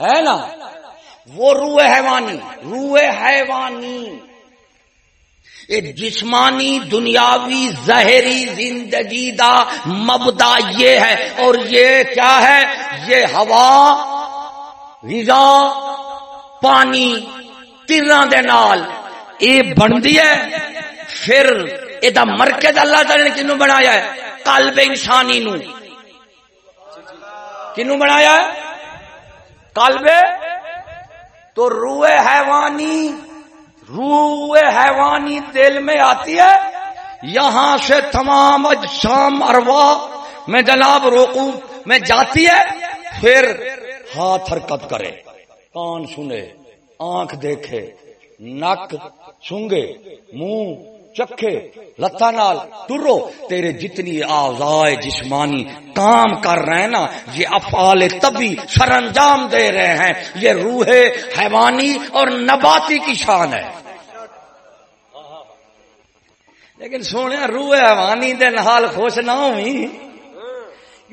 ہے نا؟ وہ روح حیوانی روح حیوانی۔ جسمانی، دنیاوی، زہری زندگی دا مبدا یہ ہے۔ اور یہ کیا ہے؟ یہ ہوا، غذا، پانی تیران دے نال۔ اے بندی ہے، پھر اے دا مرکز اللہ تعالی نے کنو بنایا ہے؟ قلب انسانی نو۔ کنو بنایا ہے؟ قلب۔ تو روح حیوانی روح حیوانی دل میں آتی ہے۔ یہاں سے تمام شام اروا، میں جناب روکوں میں جاتی ہے۔ پھر ہاتھ حرکت کرے، کان سنے، آنکھ دیکھے، نک سونگے منہ چکھے لتا نال ٹرو تیرے جتنی آزائے جسمانی کام کر رہے ہیں نا، یہ افعال تبھی سر انجام دے رہے ہیں۔ یہ روح حیوانی اور نباتی کی شان ہے۔ لیکن سونے، روح حیوانی دے نال خوش نہ ہوئی۔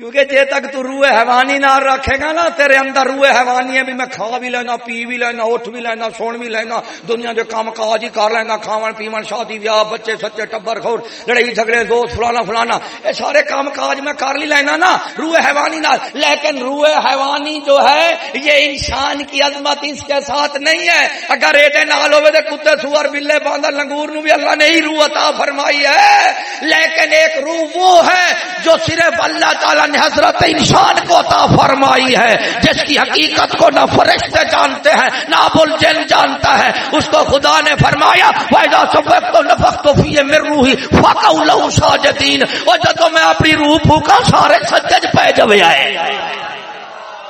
کیونکہ جے تک تو روح حیوانی نہ رکھے گا نا، تیرے اندر روح حیوانی ہے بھی میں کھا بھی لینا، پی بھی لینا، اٹھ بھی لینا، سون بھی لینا، دنیا کے کام کاج ہی کر لینا، کھاون، پیون، شادی، بیاہ، بچے، سچے، ٹبر خور لڑائی، جھگڑے، دوست، فلانا فلانا، یہ سارے کام کاج میں کر لی لینا نا، روح حیوانی نہ لیکن روح حیوانی جو ہے، یہ انسان کی عظمت اس کے ساتھ نہیں ہے۔ اگر ایڈے نال ہوئے تو کتے سور بلے باندر لنگور نو بھی اللہ نے ہی روح عطا فرمائی ہے۔ لیکن ایک روح وہ ہے جو صرف اللہ تعالی نے حضرت انسان کو عطا فرمائی ہے، جس کی حقیقت کو نہ فرشتے جانتے ہیں، نہ ابو الجن جانتا ہے۔ اس کو خدا نے فرمایا، وَإِذَا سَفَقْتُ نَفَقْتُ فِيهِ مِن رُوحِ فَقَوْ لَهُ سَاجِدِينَ۔ اور جب میں اپنی روح پھونکا سارے سجد پہ جب آئے۔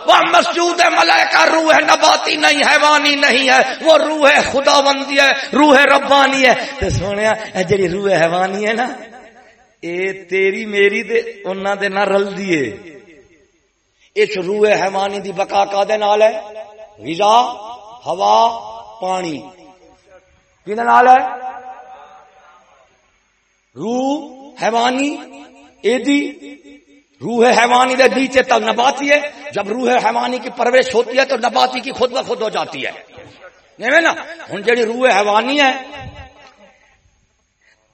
وہ مسجود ملائکہ روح نباتی نہیں، حیوانی نہیں ہے۔ وہ روح خدا بندی ہے، روح ربانی ہے۔ تو سونے جی روح حیوانی ہے نا اے تیری میری دے، انہاں دے نہ رل دیے اس روح حیوانی دی بقا کا دے نال ہے؟ غذا، ہوا، پانی۔ کی نال ہے؟ روح حیوانی اے دی روح حیوانی دے نیچے تب نباتی ہے۔ جب روح حیوانی کی پرورش ہوتی ہے تو نباتی کی خود بخود ہو جاتی ہے۔ نہیں نا، ہن جڑی روح حیوانی ہے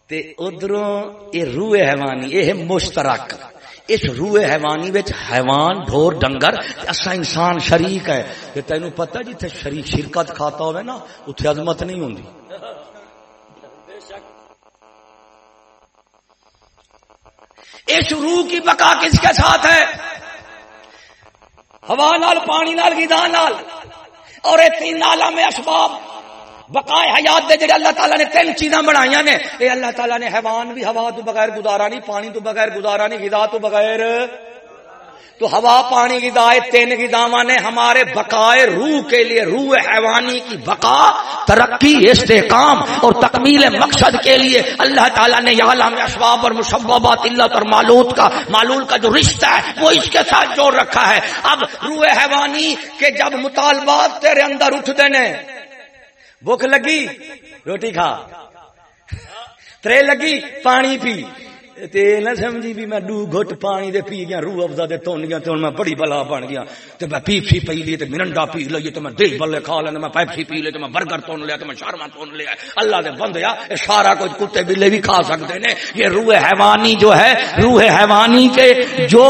تے ادھروں یہ روح حیوانی یہ مشترک۔ اس روح حیوانی وچ حیوان، ڈھور، ڈنگر اسا انسان شریک ہے تے تینوں پتہ جتھے شریک شرکت کھاتا ہوے نا اوتھے عظمت نہیں ہوندی۔ اس روح کی بقا کس کے ساتھ ہے؟ ہوا نال، پانی نال، گیدان نال۔ اور یہ تین نالا میں اسباب بقائے حیات دے جڑے اللہ تعالیٰ نے تین چیزاں بنائی نے، اے اللہ تعالیٰ نے حیوان بھی، ہوا تو بغیر گزارا نہیں، پانی تو بغیر گزارا نہیں، غذا تو بغیر۔ تو ہوا، پانی، غذا تین غذا نے ہمارے بقائے روح کے لیے، روح حیوانی کی بقا، ترقی، استحکام اور تکمیل مقصد کے لیے۔ اللہ تعالیٰ نے یہ عالم اسباب اور مشبات اللہ اور معلوم کا معلول کا جو رشتہ ہے، وہ اس کے ساتھ جوڑ رکھا ہے۔ اب روح حیوانی کے جب مطالبات تیرے اندر اٹھ دینے بھوک لگی روٹی کھا۔ ترے لگی پانی پی۔ تے نہ سمجھی بھی میں دو گھٹ پانی دے پی گیا، روح افزا دے تون گیا تے ہن میں بڑی بلا بن گیا۔ تے میں پیپسی پی لی تے مرنڈا پی لئی تے میں دل بلے کھا لینا میں پیپسی پی لے تے میں برگر تون لیا تے میں شارما تون لیا۔ اللہ دے بندیا اے سارا کچھ کتے بلے بھی کھا سکتے نے۔ یہ روح حیوانی جو ہے، روح حیوانی کے جو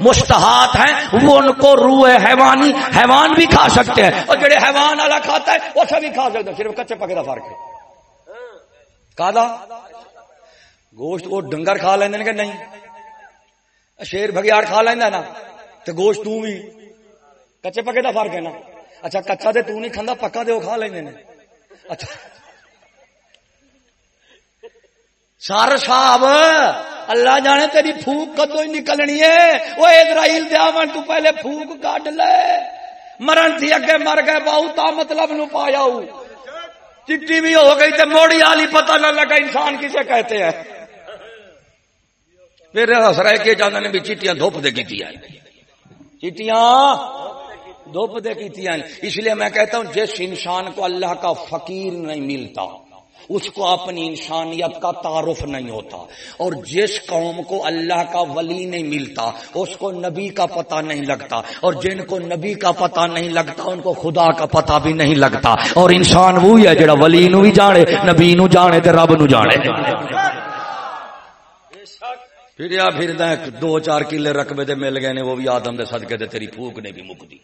مستحات ہیں وہ ان کو روح حیوانی، حیوان بھی کھا سکتے ہیں۔ اور جڑے حیوان والا کھاتا ہے، وہ سبھی کھا سکتے ہیں، صرف کچے پکے دا فرق ہے۔ کادا؟ گوشت وہ ڈنگر کھا لینا کہ نہیں؟ شیر بگیاڑ کھا لینا نا تو گوشت تو بھی کچے پکے دا فرق ہے نا۔ اچھا کچا دے تو نہیں کھانا پکا دے، وہ کھا لینے نے۔ اچھا۔ سر صاحب، اللہ جانے تیری پھوک کدو ہی نکلنی ہے۔ وہ اسرائیل دیا من تو پہلے پھوک کاٹ لے۔ مرن تھی اگے مر گئے بہت مطلب نو پایا چٹی بھی ہو گئی تو موڑی والی پتہ نہ لگا انسان کسے کہتے ہیں۔ پھر ہسرائے کے جانے نے بھی چیٹیاں دھوپ دے کی چیٹیاں دھوپ دے کی اس لیے میں کہتا ہوں، جس انسان کو اللہ کا فقیر نہیں ملتا، اس کو اپنی انسانیت کا تعارف نہیں ہوتا۔ اور جس قوم کو اللہ کا ولی نہیں ملتا، اس کو نبی کا پتہ نہیں لگتا۔ اور جن کو نبی کا پتہ نہیں لگتا، ان کو خدا کا پتہ بھی نہیں لگتا۔ اور انسان وہی ہے، جڑا ولی نو بھی جانے، نبی نو جانے تے رب نو جانے۔ پھر یا پھر دو چار کلے رقبے دے مل گئے نے، وہ بھی آدم دے صدقے دے، تیری پھوک نے بھی مک دی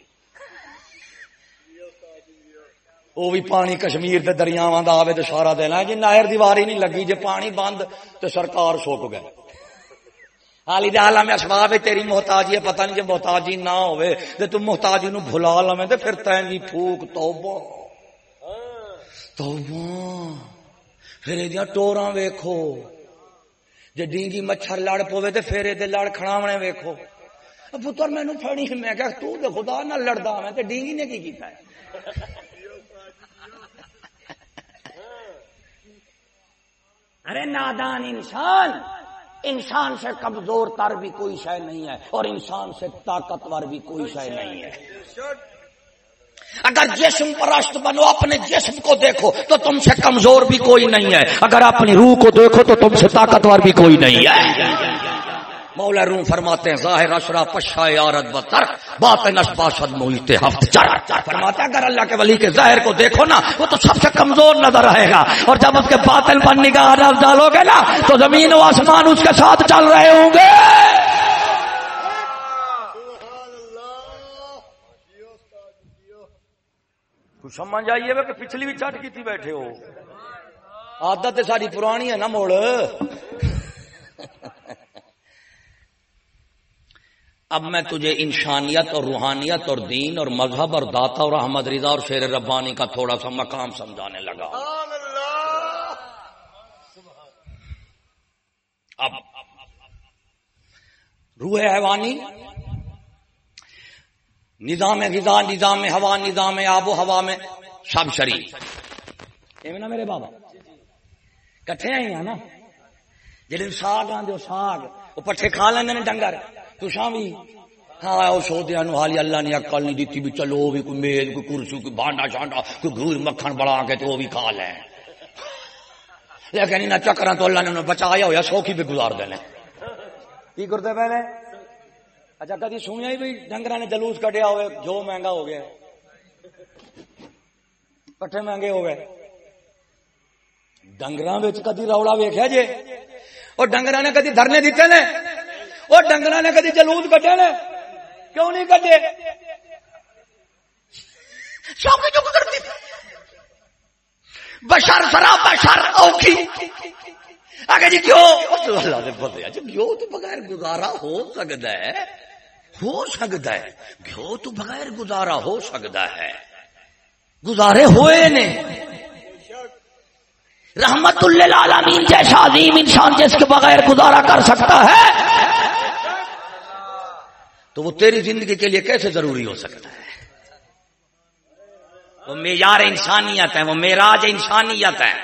وہ بھی پانی کشمیر کے دریاوا کا آئے تو سارا دینا جی نہر دیواری نہیں لگی جی پانی بند تو سرکار سوک گئے۔ حالی دے حالا میں اسباب تیری محتاجی ہے، پتہ نہیں جی محتاجی نہ ہوئے تے تو محتاجی نو بھلا لویں تو پھر تین جی پھوک، توبہ۔ توبہ۔ پھر یہ ٹوراں ویکھو۔ جی ڈینگی مچھر لڑ پوے تو پھر یہ لڑ کھڑاونے ویکھو۔ پتر مینو پھڑی، میں کہ تو تے خدا نہ لڑدا میں تے ڈینگی نے کی کیتا ہے؟ ارے نادان انسان انسان سے کمزور تر بھی کوئی شے نہیں ہے اور انسان سے طاقتور بھی کوئی شے نہیں ہے۔ اگر جسم پرست بنو، اپنے جسم کو دیکھو تو تم سے کمزور بھی کوئی نہیں ہے۔ اگر اپنی روح کو دیکھو تو تم سے طاقتور بھی کوئی نہیں ہے۔ مولا روم فرماتے ہیں، ظاہر اشرا پشا عورت بتر بات ہفت چار فرماتے ہیں، اگر اللہ کے ولی کے ظاہر کو دیکھو نا، وہ تو سب سے کمزور نظر آئے گا۔ اور جب اس کے باطن پر نگاہ ڈالو گے نا، تو زمین و آسمان اس کے ساتھ چل رہے ہوں گے۔ سمجھ آئیے کہ پچھلی بھی چٹ کی بیٹھے ہو۔ عادت ساری پرانی ہے نا موڑ اب میں تجھے انسانیت اور روحانیت اور دین اور مذہب اور داتا اور احمد رضا اور شیر ربانی کا تھوڑا سا مقام سمجھانے لگا۔ اب روح حیوانی نظام غذا، نظام ہوا، نظام آب و ہوا میں سب شریف نا میرے بابا۔ کٹھے آئی ہیں نا۔ جی ساگ آدھے ساگ وہ پٹھے کھا لینا ڈنگر۔ تو شامی ہاں وہ سودیا نو حالی اللہ نے اکل نہیں دیتی بھی چلو بھی کوئی میز، کوئی کرسی، کوئی بانڈا شانڈا، کوئی گھور مکھن بڑا کے تو وہ بھی کھا لیں۔ لیکن انہیں چکر تو اللہ نے بچایا ہوا سوکھی بھی گزار دینے۔ کی کرتے پہلے؟ اچھا کدی سنیا ہی بھی ڈنگر نے جلوس کٹیا ہوئے جو مہنگا ہو گیا پٹھے مہنگے ہو گئے ڈنگر کدی روڑا ویخیا جی اور ڈنگر نے کدی دھرنے دیتے نے وہ ڈنگر نے کدی جلوس کٹے نے کیوں نہیں کٹے بشر سرا بشر اوکھی آگے جی کیوں اللہ جی کیوں تو بغیر گزارا ہو سکتا ہے ہو سکتا ہے۔ کیوں تو بغیر گزارا ہو سکتا ہے۔ گزارے ہوئے نے۔ رحمت اللہ جیسا عظیم انسان جس کے بغیر گزارا کر سکتا ہے۔ تو وہ تیری زندگی کے لیے کیسے ضروری ہو سکتا ہے؟ وہ معیار انسانیت ہے، وہ معراج انسانیت ہے۔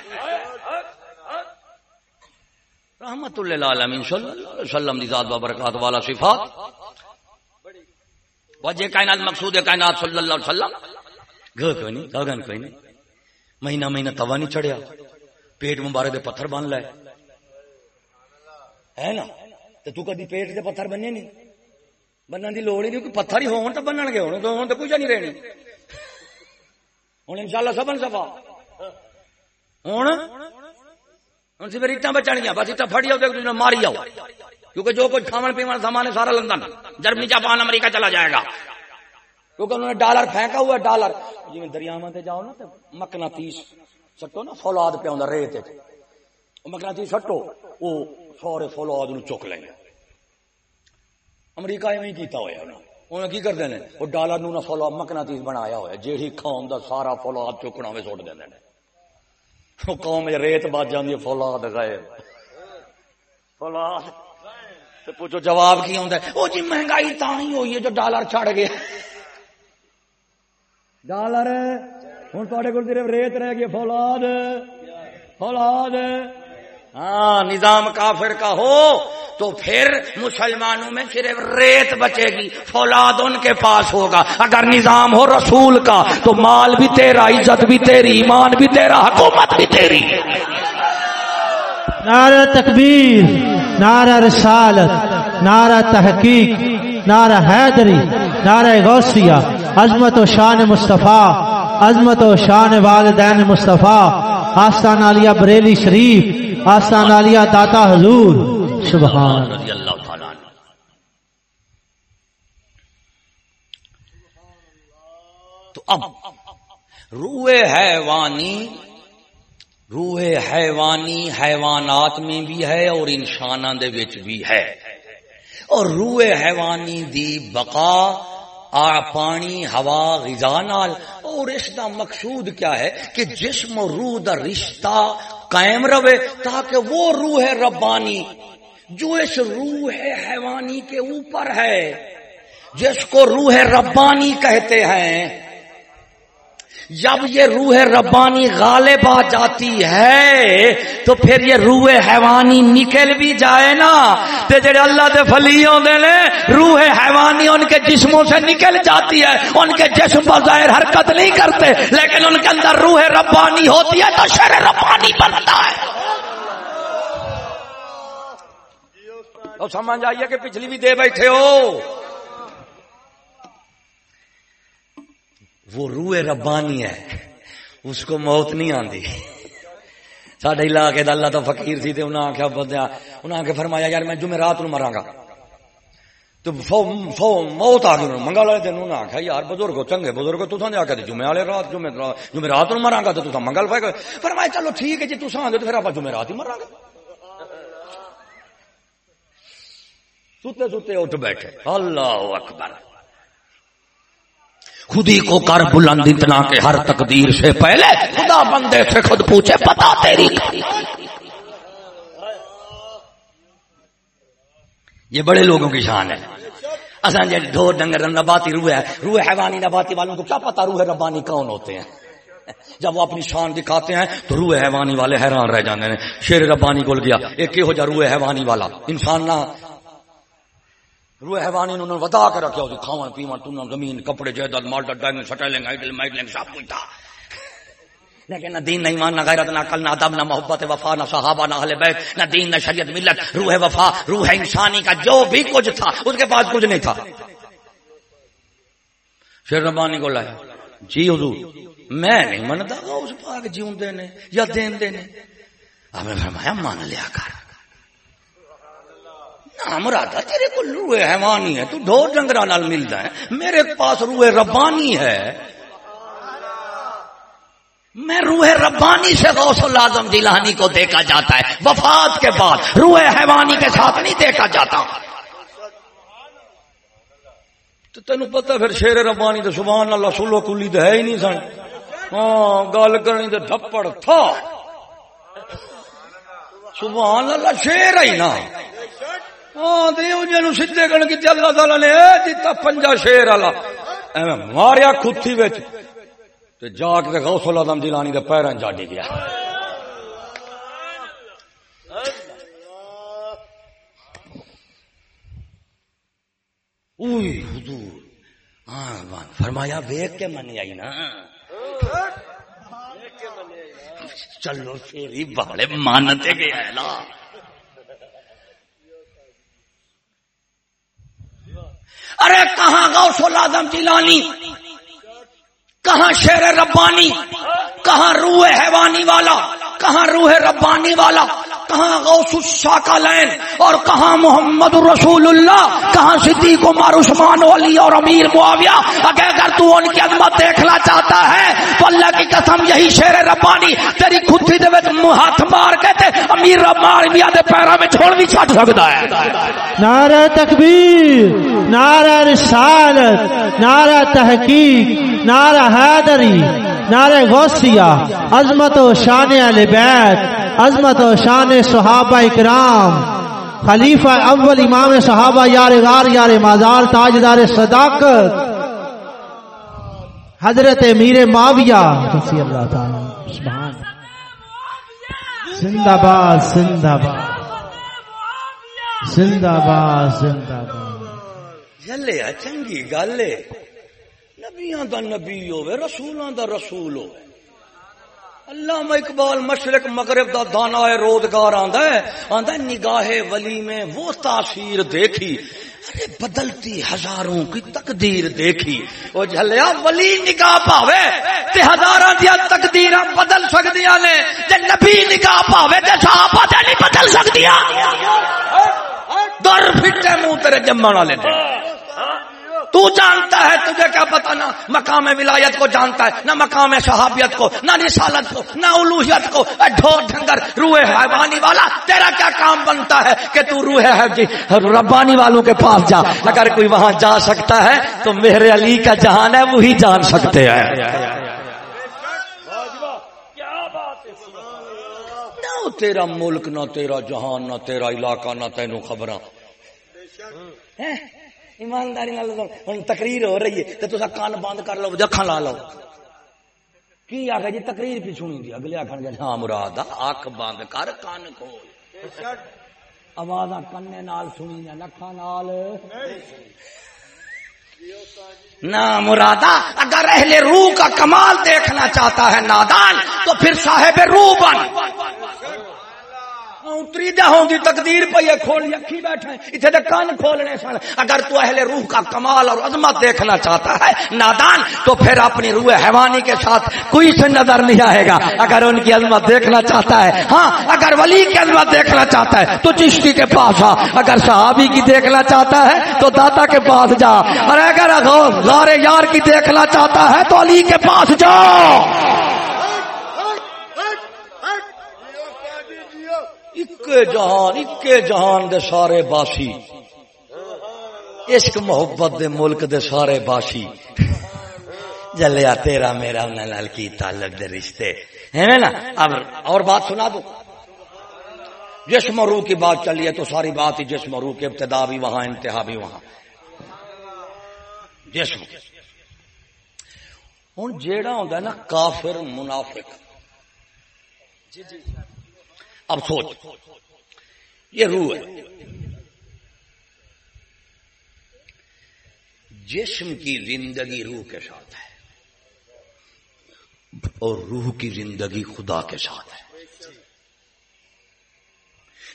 رحمت اللہ عالمین صلی اللہ علیہ وسلم نزاد برکات والا صفات۔ وجہ کائنات مقصود کائنات صلی اللہ علیہ وسلم۔ گھر کوئی نہیں گگن کوئی نہیں۔ مہینہ مہینہ توا نہیں چڑھیا۔ پیٹ مبارک دے پتھر بن لائے ہے نا؟ تو تو کدی پیٹ دے پتھر بنے نہیں۔ بننے کی لوڑ ہی نہیں پتھر ہی ہون تو بنن گے ہوں تو ہوں تو کچھ نہیں رہنی۔ ہوں ان شاء اللہ سبن سفا ہوں ہوں سی ریٹا بچنیا بس اتنا فڑی آؤ ماری آؤ۔ کیونکہ جو کچھ کھاون پیون سامان ہے سارا لندن۔ جرمنی، جاپان، امریکہ چلا جائے گا۔ کیونکہ انہوں نے ڈالر پھینکا ہوا ہے، ڈالر۔ جی دریاوا تے جاؤ نا تو مکنا تیس سٹو نا، فولاد پہ آدھا ریت مکنا تیس سٹو وہ سورے فولاد چک لیں گے امریکہ ایویں کیتا ہوا انہوں انہیں کی کرتے ہیں وہ ڈالر نو فولو مکنا تیس بنایا ہوا جیڑی قوم دا سارا فولاد چکنا میں سٹ دیں وہ قوم ریت بج جاتی ہے، فولاد گئے فولاد تو پوچھو جواب کی آتا ہے؟ وہ جی مہنگائی تا ہی ہوئی ہے جو ڈالر چڑھ گیا۔ ڈالر؟ ہوں تے کو صرف ریت رہ گئی فولاد۔ فولاد۔ ہاں نظام کافر کا ہو تو پھر مسلمانوں میں صرف ریت بچے گی فولاد ان کے پاس ہوگا۔ اگر نظام ہو رسول کا تو مال بھی تیرا عزت بھی تیری ایمان بھی تیرا حکومت بھی تیری۔ نعرہ تکبیر، نعرہ رسالت، نعرہ تحقیق، نعرہ حیدری، نعرہ غوثیہ، عظمت و شان مصطفیٰ، عظمت و شان والدین مصطفیٰ، آستان علیہ بریلی شریف، آستان علیہ داتا حضور، سبحان اللہ تعالیٰ تو اب روح حیوانی روح حیوانی حیوانات میں بھی ہے اور انسانوں دے وچ بھی ہے۔ اور روح حیوانی دی بقا، آ پانی، ہوا، غذا نال۔ اور اس دا مقصود کیا ہے کہ جسم و روح دا رشتہ قائم رہے تاکہ وہ روح ربانی، جو اس روح حیوانی کے اوپر ہے، جس کو روح ربانی کہتے ہیں جب یہ روح ربانی غالب آ جاتی ہے، تو پھر یہ روح حیوانی نکل بھی جائے نا۔ تو جڑے اللہ دے فلی ہوتے نے، روح حیوانی ان کے جسموں سے نکل جاتی ہے۔ ان کے جسم بظاہر حرکت نہیں کرتے، لیکن ان کے اندر روح ربانی ہوتی ہے تو شر ربانی بنتا ہے۔ تو سمجھ آئیے کہ پچھلی بھی دے بیٹھے ہو۔ وہ روح ربانی ہے۔ اس کو موت نہیں آتی سڈے علاقے دا اللہ تو فقیر سی تے انہیں آخیا بدیا انہیں آ کے فرمایا، یار میں جمعرات نو مرا گا۔ تو فو فو موت آ گئی منگل والے دن انہیں آخیا یار بزرگ چنگے بزرگ تو آ کے جمعے والے رات جمعے جمعرات نو مرا گا تو تصا منگل پائے گا فرمایا، چلو ٹھیک ہے جی تصا آدھے تو پھر آپ جمعرات ہی مرا گا سوتے سوتے اٹھ بیٹھے۔ اللہ اکبر۔ خودی کو کر بلند اتنا کہ ہر تقدیر سے پہلے خدا بندے سے خود پوچھے، پتا تیری یہ بڑے لوگوں کی شان ہے۔ اصل جی ڈھور ڈنگر نباتی روح ہے۔ روح حیوانی نباتی والوں کو کیا پتا روح ربانی کون ہوتے ہیں؟ جب وہ اپنی شان دکھاتے ہیں تو روح حیوانی والے حیران رہ جاتے ہیں۔ شیر ربانی کو گیا ایک ہو جا روح حیوانی والا، انسان نہ روح حیوانی انہوں نے ودا کے رکھا ہوتی جی، کھاون پیون تون زمین، کپڑے، جائیداد مالٹر ڈائمنڈ سٹائلنگ آئیڈل مائڈلنگ سب کچھ تھا۔ لیکن نہ دین، نہ ایمان، نہ غیرت، نہ کل نہ ادب، نہ محبت وفا، نہ صحابہ، نہ اہل بیت، نہ دین، نہ شریعت، ملت، روح وفا، روح انسانی کا جو بھی کچھ تھا، اس کے پاس کچھ نہیں تھا۔ شیر ربانی کو لایا۔ جی حضور، میں نہیں منتا اس پاک جیون دینے یا دین دینے ہمیں فرمایا، مان لیا کر۔ مراد تیرے کو روح حیوانی ہے، تو ڈور ڈنگر نال ملتا ہے۔ میرے پاس روح ربانی ہے۔ میں روح ربانی سے غوث العظم دلانی کو دیکھا جاتا ہے۔ وفات کے بعد روح حیوانی کے ساتھ نہیں دیکھا جاتا۔ تو تینوں پتا پھر شیر ربانی تو سبحان اللہ سلو کلی تو ہے ہی نہیں سن۔ ہاں گل کرنی تو ڈپڑ تھا۔ سبحان اللہ، شیر ہی نا۔ ہاں سیدے گن کی اللہ تعالی نے دیتا پنجا شیر والا۔ ماریا کھتی بچ جا کے غوث العظم جیلانی دے پیرن جاڈی گیا۔ حضور ہاں فرمایا ویک کے من آئی نا۔ چلو شیری بڑے مانتے گیا نا ارے کہاں غوث العظم جیلانی کہاں شیر ربانی؟ کہاں روح حیوانی والا؟ کہاں روح ربانی والا؟ کہاں غوث الشاکا لین اور کہاں محمد رسول اللہ؟ کہاں صدیق عمر، عثمان، علی اور امیر معاویہ؟ اگر اگر تو ان کی عظمت دیکھنا چاہتا ہے، تو اللہ کی قسم یہی شیر ربانی، تیری کھتی دے وچ ہاتھ مار کے تے امیر معاویہ دے پیراں میں چھوڑ بھی چھڈ سکدا ہے۔ نعرہ تکبیر، نعرہ رسالت، نعرہ تحقیق، نعرہ حیدری نعرہ غوثیہ، عظمت و شان علی بیت۔ عظمت و شان صحابہ اکرام، خلیفہ اول امام صحابہ یار غار، یار مازار، تاجدار صداقت۔ حضرت میر معاویہ، رضی اللہ تعالی سبحان زندہ باد زندہ باد۔ زندہ باد زندہ باد۔ چلے چنگی گل ہے۔ نبیاں دا نبی ہوے رسولاں دا رسول ہوے اللہ اقبال مشرق مغرب دا دانا ہے روزگار آندا ہے۔ آندا نگاہ ولی میں وہ تاثیر دیکھی۔ ارے، بدلتی ہزاروں کی تقدیر دیکھی۔ وہ جھلیا، ولی نگاہ پاوے۔ تے ہزاراں دی تقدیر بدل سکدیاں نے۔ تے نبی نگاہ پاوے، تے صحابہ تے نہیں بدل سکدیاں۔ در پھٹے منہ تیرے جمن والے تو جانتا ہے تجھے کیا پتا نہ مقام ولایت کو جانتا ہے، نہ مقام صحابیت کو، نہ رسالت کو، نہ الوحیت کو۔ ڈھور ڈھنگر، روح حیوانی والا، تیرا کیا کام بنتا ہے کہ تو روح ہے جی ربانی والوں کے پاس جا۔ اگر کوئی وہاں جا سکتا ہے تو میرے علی کا جہان ہے، وہی جان سکتے ہیں۔ تیرا ملک، نہ تیرا جہان، نہ تیرا علاقہ، نہ تینوں خبر ایمانداری ہوں تقریر ہو رہی ہے تو تصا کان بند کر لو جکھا لا لو۔ کی آخ جی تقریر پی سنی دی؟ اگلے آخر گے ہاں مراد اک بند کر کان کھول۔ آواز کنے نال سنی لکھا نال۔ نہ مرادا اگر اہل روح کا کمال دیکھنا چاہتا ہے نادان، تو پھر صاحب روح بن۔ اتری دہ ہوں تقدیر پہ یہ کھول یکھی بیٹھے اتنے تو کان کھولنے سن۔ اگر تو اہل روح کا کمال اور عظمت دیکھنا چاہتا ہے، نادان، تو پھر اپنی روح حیوانی کے ساتھ کوئی سے نظر نہیں آئے گا۔ اگر ان کی عظمت دیکھنا چاہتا ہے ہاں اگر ولی کی عظمت دیکھنا چاہتا ہے، تو چشتی کے پاس آ۔ اگر صحابی کی دیکھنا چاہتا ہے، تو دادا کے پاس جا۔ اور اگر غار یار کی دیکھنا چاہتا ہے، تو علی کے پاس جاؤ اکے جہان اکے جہان دے سارے باسی۔ عشق، محبت دے ملک دے سارے باسی۔ جلیا، تیرا میرا نال کی تعلق دے رشتے۔ نا؟ اب اور بات سنا دو جسم روح کی بات چلی ہے تو ساری بات ہی جسم روح کی ابتدا بھی وہاں، انتہا بھی وہاں۔ جسم۔ ہوں جیڑا ہوتا ہے نا، کافر، منافق۔ اب سوچ۔ یہ روح ہے۔ جسم کی زندگی روح کے ساتھ ہے۔ اور روح کی زندگی خدا کے ساتھ ہے۔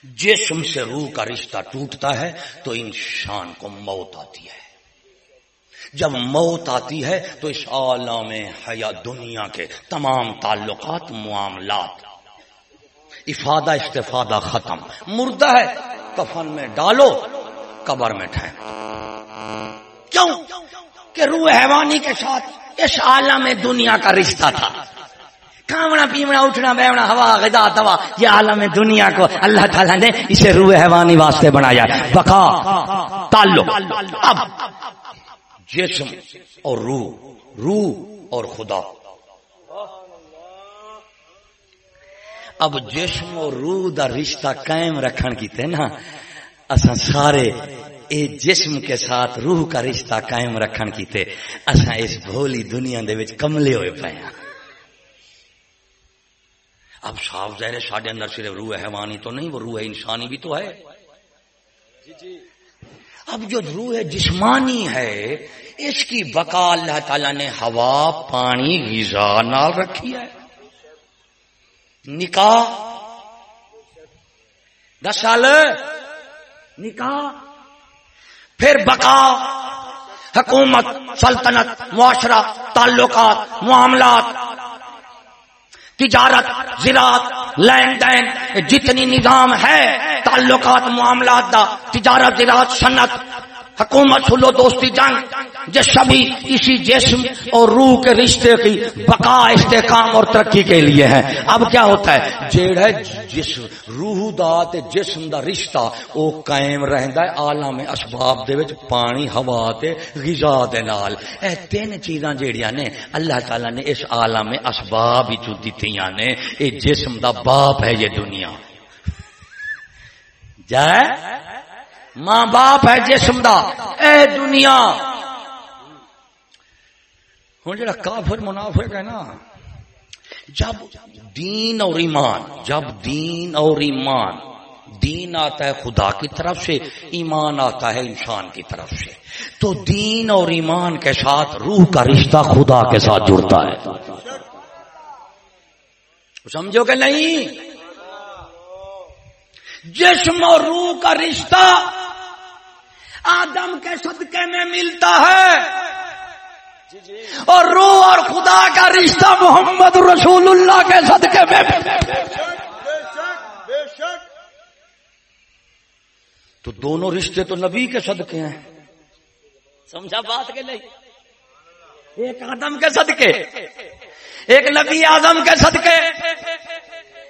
جسم سے روح کا رشتہ ٹوٹتا ہے تو انسان کو موت آتی ہے۔ جب موت آتی ہے تو اس عالم حیا دنیا کے تمام تعلقات، معاملات افادہ استفادہ ختم۔ مردہ ہے، کفن میں ڈالو، قبر میں ٹھہر کیوں؟ کہ روح حیوانی کے ساتھ اس عالم میں دنیا کا رشتہ تھا۔ کھانا پیمنا اٹھنا، بیونا، ہوا، غذا، دوا، یہ عالم دنیا کو اللہ تعالیٰ نے اسے روح حیوانی واسطے بنایا بقا، تعلق۔ اب جسم اور روح روح اور خدا۔ اب جسم اور روح دا رشتہ قائم رکھن کیتے نا، اساں سارے اے جسم کے ساتھ روح کا رشتہ قائم رکھن کیتے اساں اس بھولی دنیا دے وچ کملے ہوئے پے ہیں اب صاف ظاہر ہے ساڈے اندر صرف روح حیوانی تو نہیں، وہ روح انسانی بھی تو ہے۔ جی جی اب جو روح جسمانی ہے، اس کی بقا اللہ تعالی نے ہوا، پانی، غذا نال رکھی ہے۔ نکاح دس سال نکاح، پھر بقا، حکومت، سلطنت، معاشرہ، تعلقات، معاملات، تجارت، زراعت، لین دین، جتنی نظام ہے، تعلقات، معاملات دا، تجارت، زراعت، صنعت، حکومت، سلو دوستی جنگ جو سبھی اسی جسم اور روح کے رشتے کی بقا، استحکام اور ترقی کے لیے ہے۔ اب کیا ہوتا ہے؟ جیڑ ہے جس روح دا تے جسم دا رشتہ، او قائم رہندا ہے عالم اسباب دے وچ، پانی، ہوا تے غذا دے نال۔ اے تین چیزاں جیڑیاں نے، اللہ تعالی نے اس عالم اسباب وچ دتیاں نے۔ اے جسم دا باپ ہے یہ دنیا۔ جائے؟ ماں باپ ہے جسم دا۔ اے دنیا ہوں جا کافر منافق ہے نا، جب دین اور ایمان، جب دین اور ایمان، دین آتا ہے خدا کی طرف سے، ایمان آتا ہے انسان کی طرف سے۔ تو دین اور ایمان کے ساتھ روح کا رشتہ خدا کے ساتھ جڑتا ہے۔ سمجھو کہ نہیں؟ جسم اور روح کا رشتہ آدم کے صدقے میں ملتا ہے۔ اور روح اور خدا کا رشتہ محمد رسول اللہ کے صدقے میں۔ تو دونوں رشتے تو نبی کے صدقے ہیں۔ سمجھا بات کے نہیں؟ ایک آدم کے صدقے ایک نبی آدم کے صدقے۔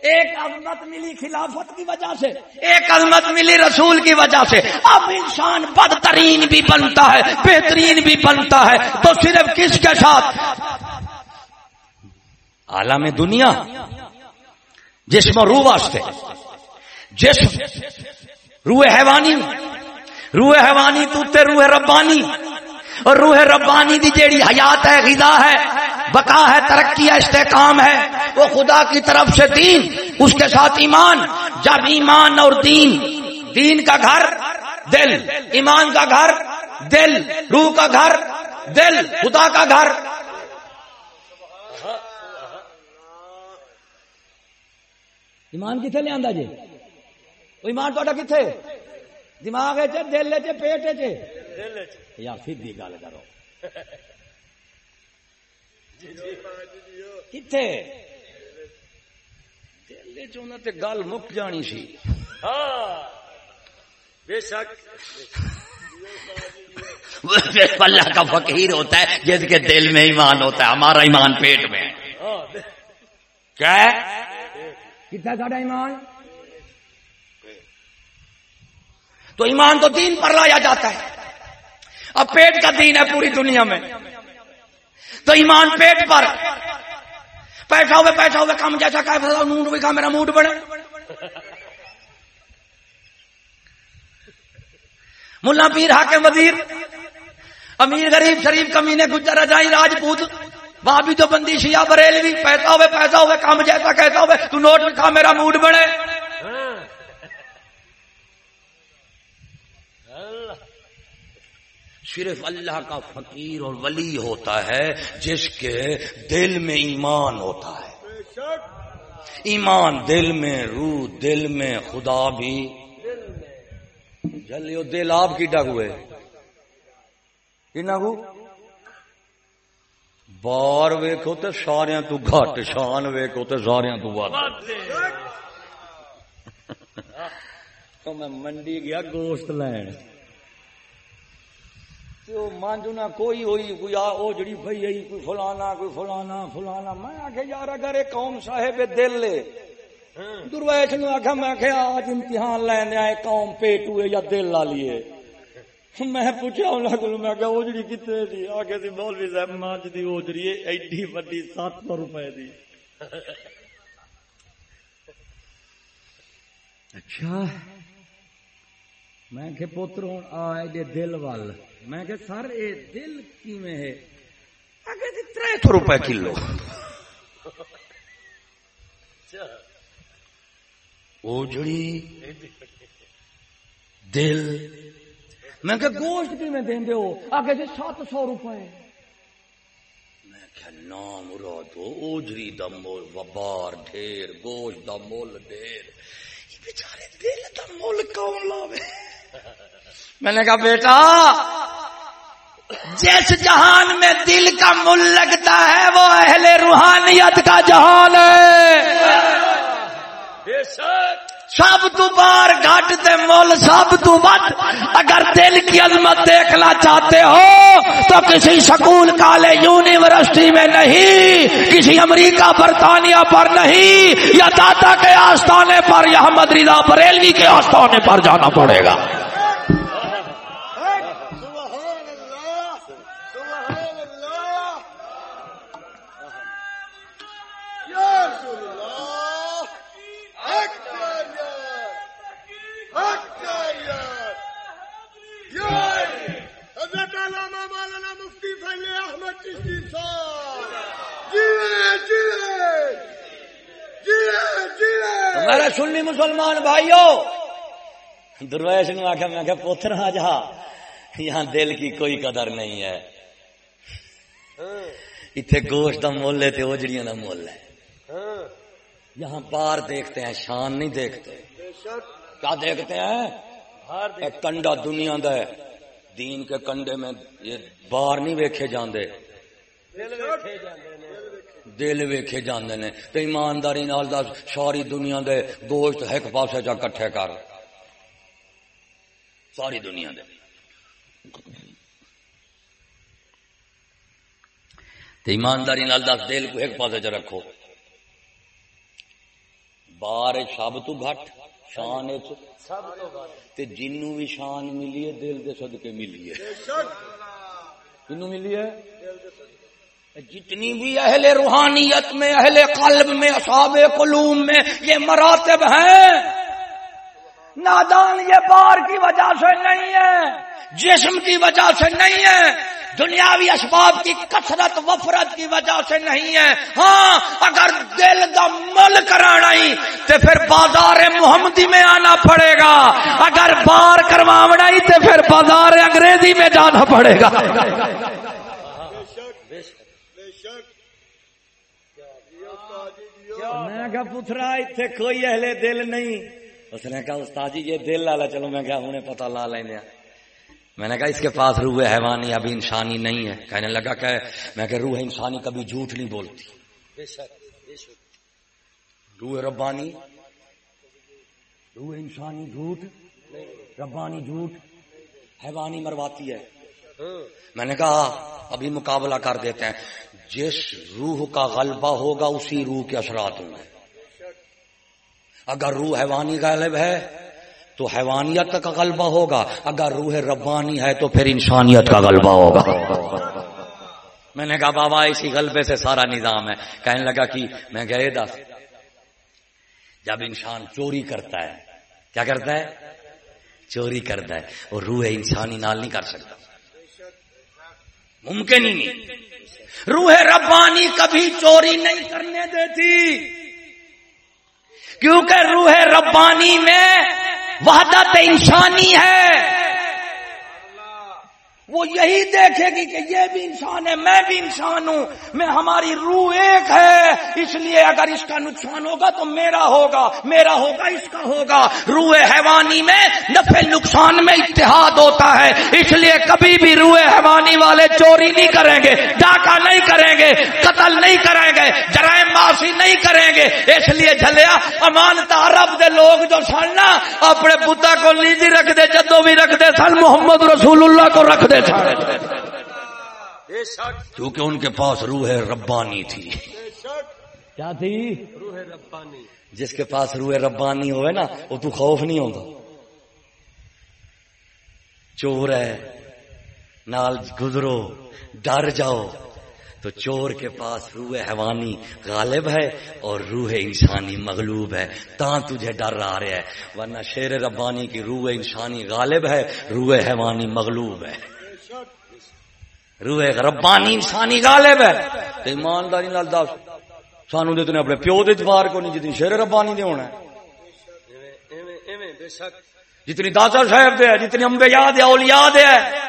ایک عظمت ملی خلافت کی وجہ سے، ایک عظمت ملی رسول کی وجہ سے۔ اب انسان بدترین بھی بنتا ہے، بہترین بھی بنتا ہے، تو صرف کس کے ساتھ؟ عالم دنیا، جسم روح واسطے۔ جسم، روح حیوانی روح حیوانی تو روح ربانی۔ اور روح ربانی دی جیڑی حیات ہے، غذا ہے، بقا ہے، ترقی ہے، استحکام ہے، وہ خدا کی طرف سے دین، اس کے ساتھ ایمان۔ جب ایمان اور دین دین کا گھر، دل، ایمان کا گھر، دل، روح کا گھر، دل، خدا کا گھر۔ ایمان کتنے لے آندا جی ایمان تو کتنے دماغ دل چ پیٹ چ۔ یا سیدھی گل کرو۔ کتنے دل گل مک جانی سی۔ بے شک۔ اللہ کا فقیر ہوتا ہے جس کے دل میں ایمان ہوتا ہے ہمارا ایمان پیٹ میں کیا کتنا ساڑھا ایمان؟ تو ایمان تو دین پر لایا جاتا ہے۔ اب پیٹ کا دین ہے پوری دنیا میں۔ تو ایمان پیٹ پر۔ پیسہ ہوئے پیسہ ہوئے، کام جیسا کہ موڈ بھی کا میرا موڈ بڑھے۔ ملا پیر حاکم وزیر، امیر غریب شریف کمینے گجر جائی راجپوت۔ وہاں بھی تو بندی شیا بریلوی، پیسہ ہوئے پیسہ ہوئے، کام جیسا کہتا ہوئے، تو نوٹ لکھا میرا موڈ بڑھے۔ صرف اللہ کا فقیر اور ولی ہوتا ہے، جس کے دل میں ایمان ہوتا ہے۔ ایمان دل میں، روح دل میں، خدا بھی۔ جلو دل آپ کی ڈگ ہوئے۔ ڈگو بار ویکو تو سارے تو گھٹ، شان ویکو تو سارے تو میں منڈی گیا گوشت لین۔ مانجو نہ کوئی ہوئی، کوئی آ او جڑی بھئی آئی، کوئی فلانا کوئی فلانا فلانا۔ میں آخ یار اگر ایک قوم صاحب دل لے، درویش نے آخا میں آخ آج امتحان لینے آئے قوم پیٹ ہوئے یا دل لا لیے۔ میں پوچھا انہوں کو میں کہ اوجڑی کتنے تھی جی؟ آگے تھی مولوی صاحب مانج دی اوجڑی ایڈی وڈی سات سو روپے دی۔ اچھا۔ میں کہ پوتر ہوں آئے دل وال۔ میں کہ سر اے دل کی میں ہے؟ اگر ترے روپے کلو۔ اوجڑی دل۔ میں کہ گوشت کی میں دیں دے ہو؟ آگے جی سات سو روپے۔ میں کہ نام ہو اوجری دا مول وبار ڈھیر گوشت دا مول ڈھیر۔ بیچارے دل دا مول کون لاوے؟ میں نے کہا، بیٹا، جس جہان میں دل کا مل لگتا ہے، وہ اہل روحانیت کا جہان ہے۔ سب تو بار گھٹ دے مول، سب تو بد۔ اگر دل کی عظمت دیکھنا چاہتے ہو، تو کسی سکول، کالے، یونیورسٹی میں نہیں، کسی امریکہ برطانیہ پر نہیں، یا دادا کے آستانے پر، یا مدریدہ بریلوی کے آستانے پر جانا پڑے گا۔ مسلمان بھائیو درویش نے آخیا میں پوتر آ جا یہاں دل کی کوئی قدر نہیں ہے اتنے گوشت کا مول ہے اوجڑیاں کا مول ہے یہاں پار دیکھتے ہیں شان نہیں دیکھتے کیا دیکھتے ہیں کنڈا دنیا دا ہے دین کے کنڈے میں یہ باہر نہیں ویکھے جاندے دل ویکھے جاندے نے۔ تے ایمانداری نال دا ساری دنیا دے گوشت ایک پاسے جا کٹھے کر۔ ساری دنیا دے۔ ایمانداری نال دس دل کو ایک پاس چ رکھو۔ بار سب تو گھٹ شان جنو بھی شان ملی ہے دل کے صدقے ملی ہے۔ کنو ملی ہے؟ جتنی بھی اہل روحانیت میں، اہل قلب میں، اصحاب قلوم میں یہ مراتب ہیں، نادان یہ بار کی وجہ سے نہیں ہے، جسم کی وجہ سے نہیں ہے، دنیاوی اسباب کی کثرت، وفرت کی وجہ سے نہیں ہے۔ ہاں اگر دل کا مل کرانا ہی تو پھر بازار محمدی میں آنا پڑے گا۔ اگر بار کروانا ہی تو پھر بازار انگریزی میں جانا پڑے گا۔ میں کہا پترا اتنے کوئی اہل دل نہیں۔ اس نے کہا استاد جی یہ دل لالا چلو میں کہا انہیں پتا لا لینا میں نے کہا اس کے پاس روح حیوانی ابھی انسانی نہیں ہے۔ کہنے لگا کہ میں کہ روح انسانی کبھی جھوٹ نہیں بولتی۔ روح ربانی روح انسانی جھوٹ ربانی جھوٹ حیوانی مرواتی ہے۔ میں نے کہا ابھی مقابلہ کر دیتے ہیں۔ جس روح کا غلبہ ہوگا اسی روح کے اثرات ہوں گے۔ اگر روح حیوانی غالب ہے تو حیوانیت کا غلبہ ہوگا، اگر روح ربانی ہے تو پھر انسانیت کا غلبہ ہوگا۔ میں نے کہا، بابا، اسی غلبے سے سارا نظام ہے۔ کہنے لگا کہ میں گئے دس۔ جب انسان چوری کرتا ہے، کیا کرتا ہے؟ چوری کرتا ہے اور روح انسانی نال نہیں کر سکتا۔ ممکن ہی نہیں۔ روح ربانی کبھی چوری نہیں کرنے دیتی۔ کیونکہ روح ربانی میں وحدت انسانی ہے۔ وہ یہی دیکھے گی کہ یہ بھی انسان ہے، میں بھی انسان ہوں، میں ہماری روح ایک ہے، اس لیے اگر اس کا نقصان ہوگا تو میرا ہوگا میرا ہوگا، اس کا ہوگا۔ روح حیوانی میں نفع نقصان میں اتحاد ہوتا ہے، اس لیے کبھی بھی روح حیوانی والے چوری نہیں کریں گے، ڈاکہ نہیں کریں گے، قتل نہیں کریں گے، جرائم معافی نہیں کریں گے۔ اس لیے جھلیا امانتا عرب دے لوگ جو سن نا، اپنے بتا کو لیجی رکھ دے، جدو بھی رکھ دے سن، محمد رسول اللہ کو رکھ دے۔ کیونکہ ان کے پاس روح ربانی تھی۔ کیا تھی؟ روح ربانی۔ جس کے پاس روح ربانی ہوئے نا وہ تو خوف نہیں ہوگا چور ہے نال گزرو ڈر جاؤ۔ تو چور کے پاس روح حیوانی غالب ہے اور روح انسانی مغلوب ہے۔ تا تجھے ڈر آ رہا ہے ورنہ شیر ربانی کی روح انسانی غالب ہے روح حیوانی مغلوب ہے۔ روح ربانی انسانی غالب ہے۔ تو ایمانداری نال دس۔ سانو دے اپنے پیو دے جوار کو نہیں جتنی شیر ربانی دے ہونا ہے۔ جتنی داتا صاحب دے جتنی امبے یاد ہے اولیاء دے ہے۔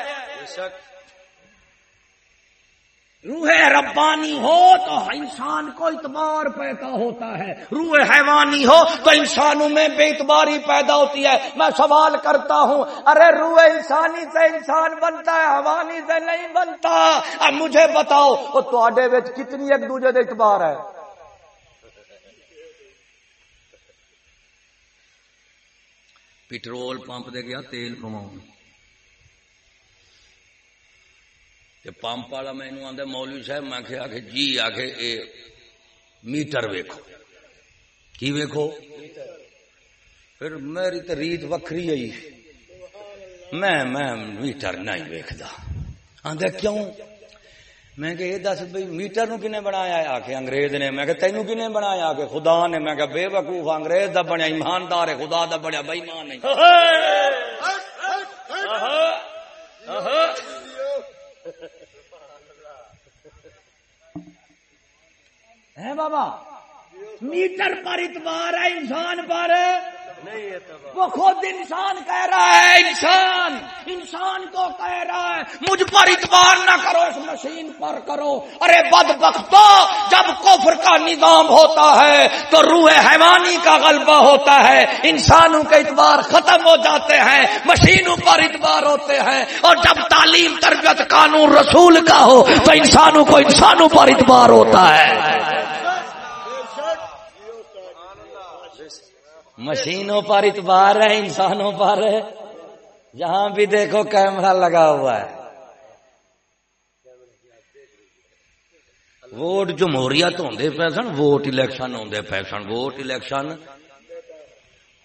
روح ربانی ہو تو انسان کو اعتبار پیدا ہوتا ہے۔ روح حیوانی ہو تو انسانوں میں بے اعتباری پیدا ہوتی ہے۔ میں سوال کرتا ہوں، ارے روح انسانی سے انسان بنتا ہے حوانی سے نہیں بنتا؟ اب مجھے بتاؤ، وہ تو کتنی ایک دوجے اعتبار ہے؟ پٹرول پمپ دے گیا، تیل پمپ والا مینو آدھا مولوی صاحب میں کہ جی آ کے میٹر ویکو کی ویکو پھر میری تو ریت وکری آئی میں میں میٹر نہیں ویکتا آدھا کیوں میں کہ یہ دس بھائی میٹر نو کنے بنایا آ کے انگریز نے میں کہ تینوں کنے بنایا کہ خدا نے میں کہ بے وقوف انگریز دا بنیا ایماندار ہے خدا دا بنیا بے ایمان نہیں ہے بابا میٹر پر اتبار ہے انسان پر۔ وہ خود انسان کہہ رہا ہے انسان انسان کو کہہ رہا ہے۔ مجھ پر اتبار نہ کرو اس مشین پر کرو۔ ارے بد بختو جب کفر کا نظام ہوتا ہے تو روح حیوانی کا غلبہ ہوتا ہے۔ انسانوں کے اعتبار ختم ہو جاتے ہیں مشینوں پر اعتبار ہوتے ہیں۔ اور جب تعلیم تربیت قانون رسول کا ہو تو انسانوں کو انسانوں پر اعتبار ہوتا ہے۔ مشینوں پر اتبار ہے، انسانوں پر جہاں بھی دیکھو کیمرہ لگا ہوا ہے۔ ووٹ جمہوریت ہوندے پے سن، ووٹ الیکشن ہوندے پے سن۔ ووٹ الیکشن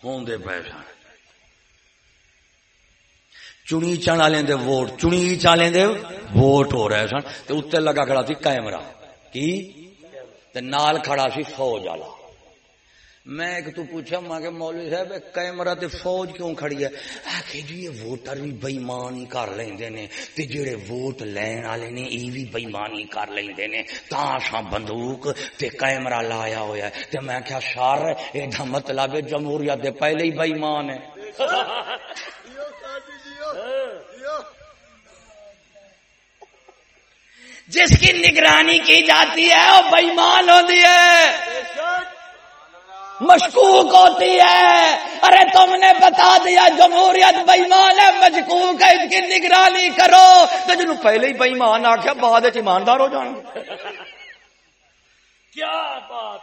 ہوندے پے سن۔ چنی چن والے دے ووٹ، چنی چالے دے ووٹ ہو رہے سن۔ تے اتنے لگا کھڑا سی کیمرہ۔ کی؟ تے نال کھڑا سی فوج والا۔ میں ایک تو پوچھا ماں کے مولوی صاحب کیمرہ تے فوج کیوں کھڑی ہے؟ آخر جی یہ ووٹر بھی بےمان کر لیندے نے۔ تے جڑے ووٹ لین والے نے، ای بھی بےمانی کر لیندے نے۔ تاں سا بندوق تے کیمرہ لایا ہویا ہے۔ تے میں کیا شار اے دا مطلب جمہوریت دے پہلے ہی بےمان ہے جس کی نگرانی کی جاتی ہے، وہ بےمان ہوتی ہے۔ مشکوک ہوتی ہے۔ ارے تم نے بتا دیا جمہوریت بےمان ہے مشکوک ہے اس کی نگرانی کرو۔ تو جنوب پہلے ہی بےمان آخیا بعد ایماندار ہو جان کیا بات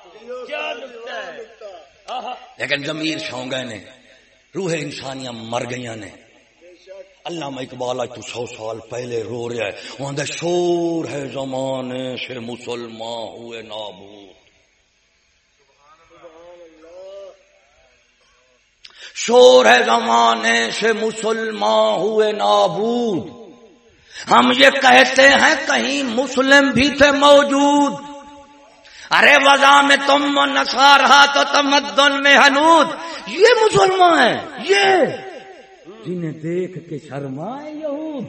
کیا لیکن زمیر شونگے نے روح انسانیاں مر گئی نے۔ اللہ اقبال تو سو سال پہلے رو رہا ہے۔ وہاں شور ہے زمانے سے مسلمان ہوئے نابود۔ شور ہے زمانے سے مسلمان ہوئے نابود۔ ہم یہ کہتے ہیں کہیں مسلم بھی تھے موجود۔ ارے وزا میں تم نسا رہا تو تمدن میں حنود۔ یہ مسلمان ہیں، یہ۔ جنہیں دیکھ کے شرمائے یہود۔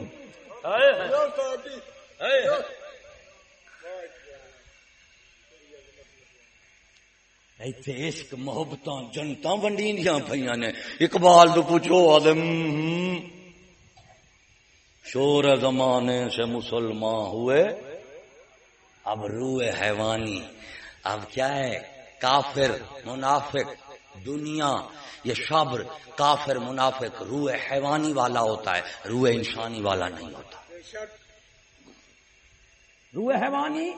ایتھے عشق محبت جنتا ونڈی پہ نے۔ اقبال تو پوچھو آدم شور زمانے سے مسلمان ہوئے، اب روئے حیوانی، اب کیا ہے؟ کافر، منافق، دنیا، یہ شبر، کافر، منافق، روح حیوانی والا ہوتا ہے، روح انسانی والا نہیں ہوتا۔ روح حیوانی؟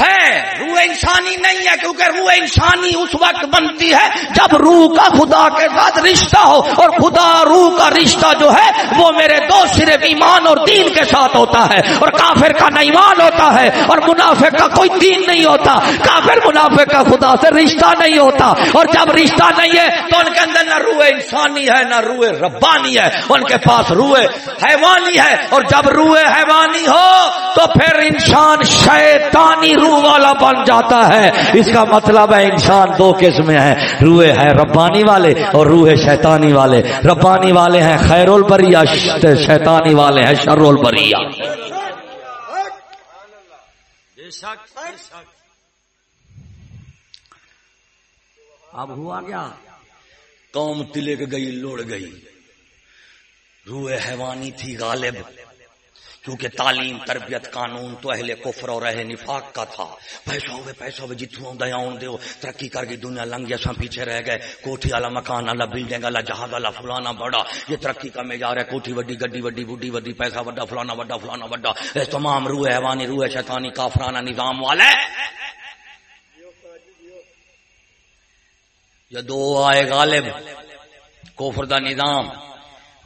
ہے۔ روح انسانی نہیں ہے کیونکہ روح انسانی اس وقت بنتی ہے جب روح کا خدا کے ساتھ رشتہ ہو اور خدا روح کا رشتہ جو ہے وہ میرے دو صرف ایمان اور دین کے ساتھ ہوتا ہے اور کافر کا نہ ایمان ہوتا ہے اور منافع کا کوئی دین نہیں ہوتا۔ کافر منافع کا خدا سے رشتہ نہیں ہوتا اور جب رشتہ نہیں ہے تو ان کے اندر نہ روح انسانی ہے، نہ روح ربانی ہے۔ ان کے پاس روح حیوانی ہے اور جب روح حیوانی ہو تو پھر انسان شیطانی روح روح والا بن جاتا ہے۔ اس کا مطلب ہے انسان دو قسم ہیں۔ روح ہے ربانی والے اور روح شیطانی والے۔ ربانی والے ہیں خیر البریا شیطانی والے ہیں شر البریا اب ہوا کیا؟ قوم تلک گئی لوڑ گئی۔ روح حیوانی تھی غالب۔ کیونکہ تعلیم، تربیت قانون تو اہل کفر اور اہل نفاق کا تھا۔ پیسہ ہوئے پیسہ ہوئے جتوں آؤں آن دیو۔ ترقی کر گئی دنیا لنگ گیا پیچھے رہ گئے۔ کوٹھی والا مکان، والا بلڈنگ والا جہاز، والا فلانا بڑا۔ یہ ترقی کا جا رہا ہے۔ کوٹھی وڈی، گڈی وڈی، بڈی وڈی، پیسہ وڈا، فلانا وڈا فلانا وڈا۔ تمام روح حیوانی، روح شیطانی، کافرانہ نظام والے۔ یہ دو آئے غالب۔ کوفر دا نظام۔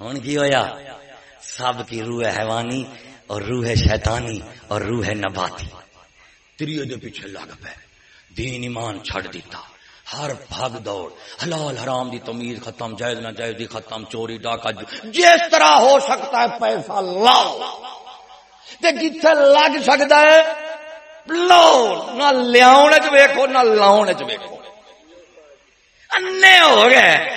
ہوں کی ہویا؟ سب کی روح حیوانی۔ اور روح شیطانی اور روح نباتی۔ تریے دے پیچھے لگ پے۔ دین ایمان چھڑ دیتا۔ ہر بھاگ دوڑ۔ حلال حرام دی تمیز ختم، جائز نہ جائز دی ختم، چوری، ڈاکہ جس طرح ہو سکتا ہے پیسہ لاؤ۔ تے جتھے لگ سکتا ہے لو نہ لیاؤن چ ویکھو، نہ لاؤن چ ویکھو۔ انے ہو گئے۔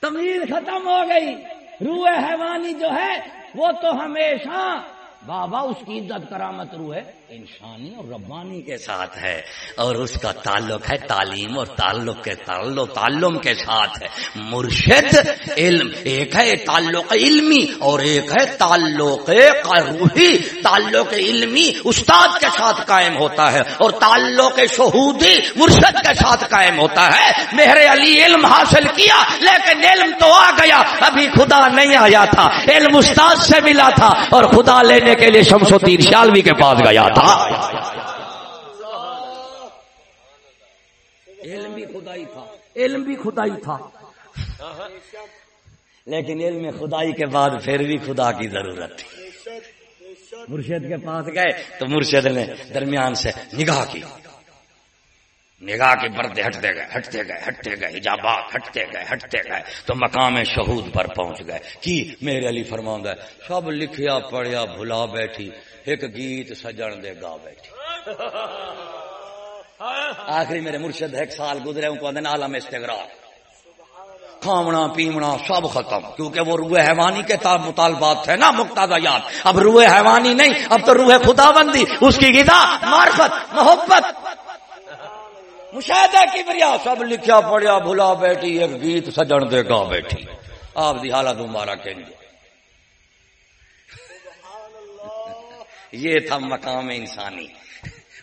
تمیز ختم ہو گئی۔ روح حیوانی جو ہے وہ تو ہمیشہ بابا اس کی عزت کرامت روح ہے۔ انسانی اور ربانی کے ساتھ ہے اور اس کا تعلق ہے تعلیم اور تعلق کے تعلق تعلم کے ساتھ ہے۔ مرشد علم، ایک ہے تعلق علمی اور ایک ہے تعلق روحی۔ تعلق علمی استاد کے ساتھ قائم ہوتا ہے اور تعلق شہودی مرشد کے ساتھ قائم ہوتا ہے۔ میرے علی علم حاصل کیا، لیکن علم تو آ گیا۔ ابھی خدا نہیں آیا تھا۔ علم استاد سے ملا تھا اور خدا لینے کے لیے شمس و تیر شالوی کے پاس گیا تھا۔ علم بھی خدائی تھا۔ علم بھی خدائی تھا۔ لیکن علم خدائی کے بعد پھر بھی خدا کی ضرورت تھی۔ مرشد کے پاس گئے تو مرشد نے درمیان سے نگاہ کی۔ نگاہ کے پردے ہٹتے گئے ہٹتے گئے ہٹتے گئے، حجابات ہٹتے گئے ہٹتے گئے، تو مقام شہود پر پہنچ گئے۔ کی میرے علی فرما ہے؟ سب لکھیا، پڑھیا، بھلا بیٹھی، ایک گیت سجن دے گا بیٹھی۔ آخری میرے مرشد ایک سال گزرے، ان کو عالم استغرا۔ کھاونا، پیونا، سب ختم۔ کیونکہ وہ روح حیوانی کے مطالبات تھے نا مقتضیات یاد۔ اب روح حیوانی نہیں، اب تو روح خدا بندی اس کی غذا معرفت محبت۔ مشاہدہ کی بریا سب لکھیا پڑیا بھلا بیٹھی، ایک گیت سجن دے گا بیٹھی۔ آپ دی حالت ہمارا کہیں گے یہ تھا مقام انسانی۔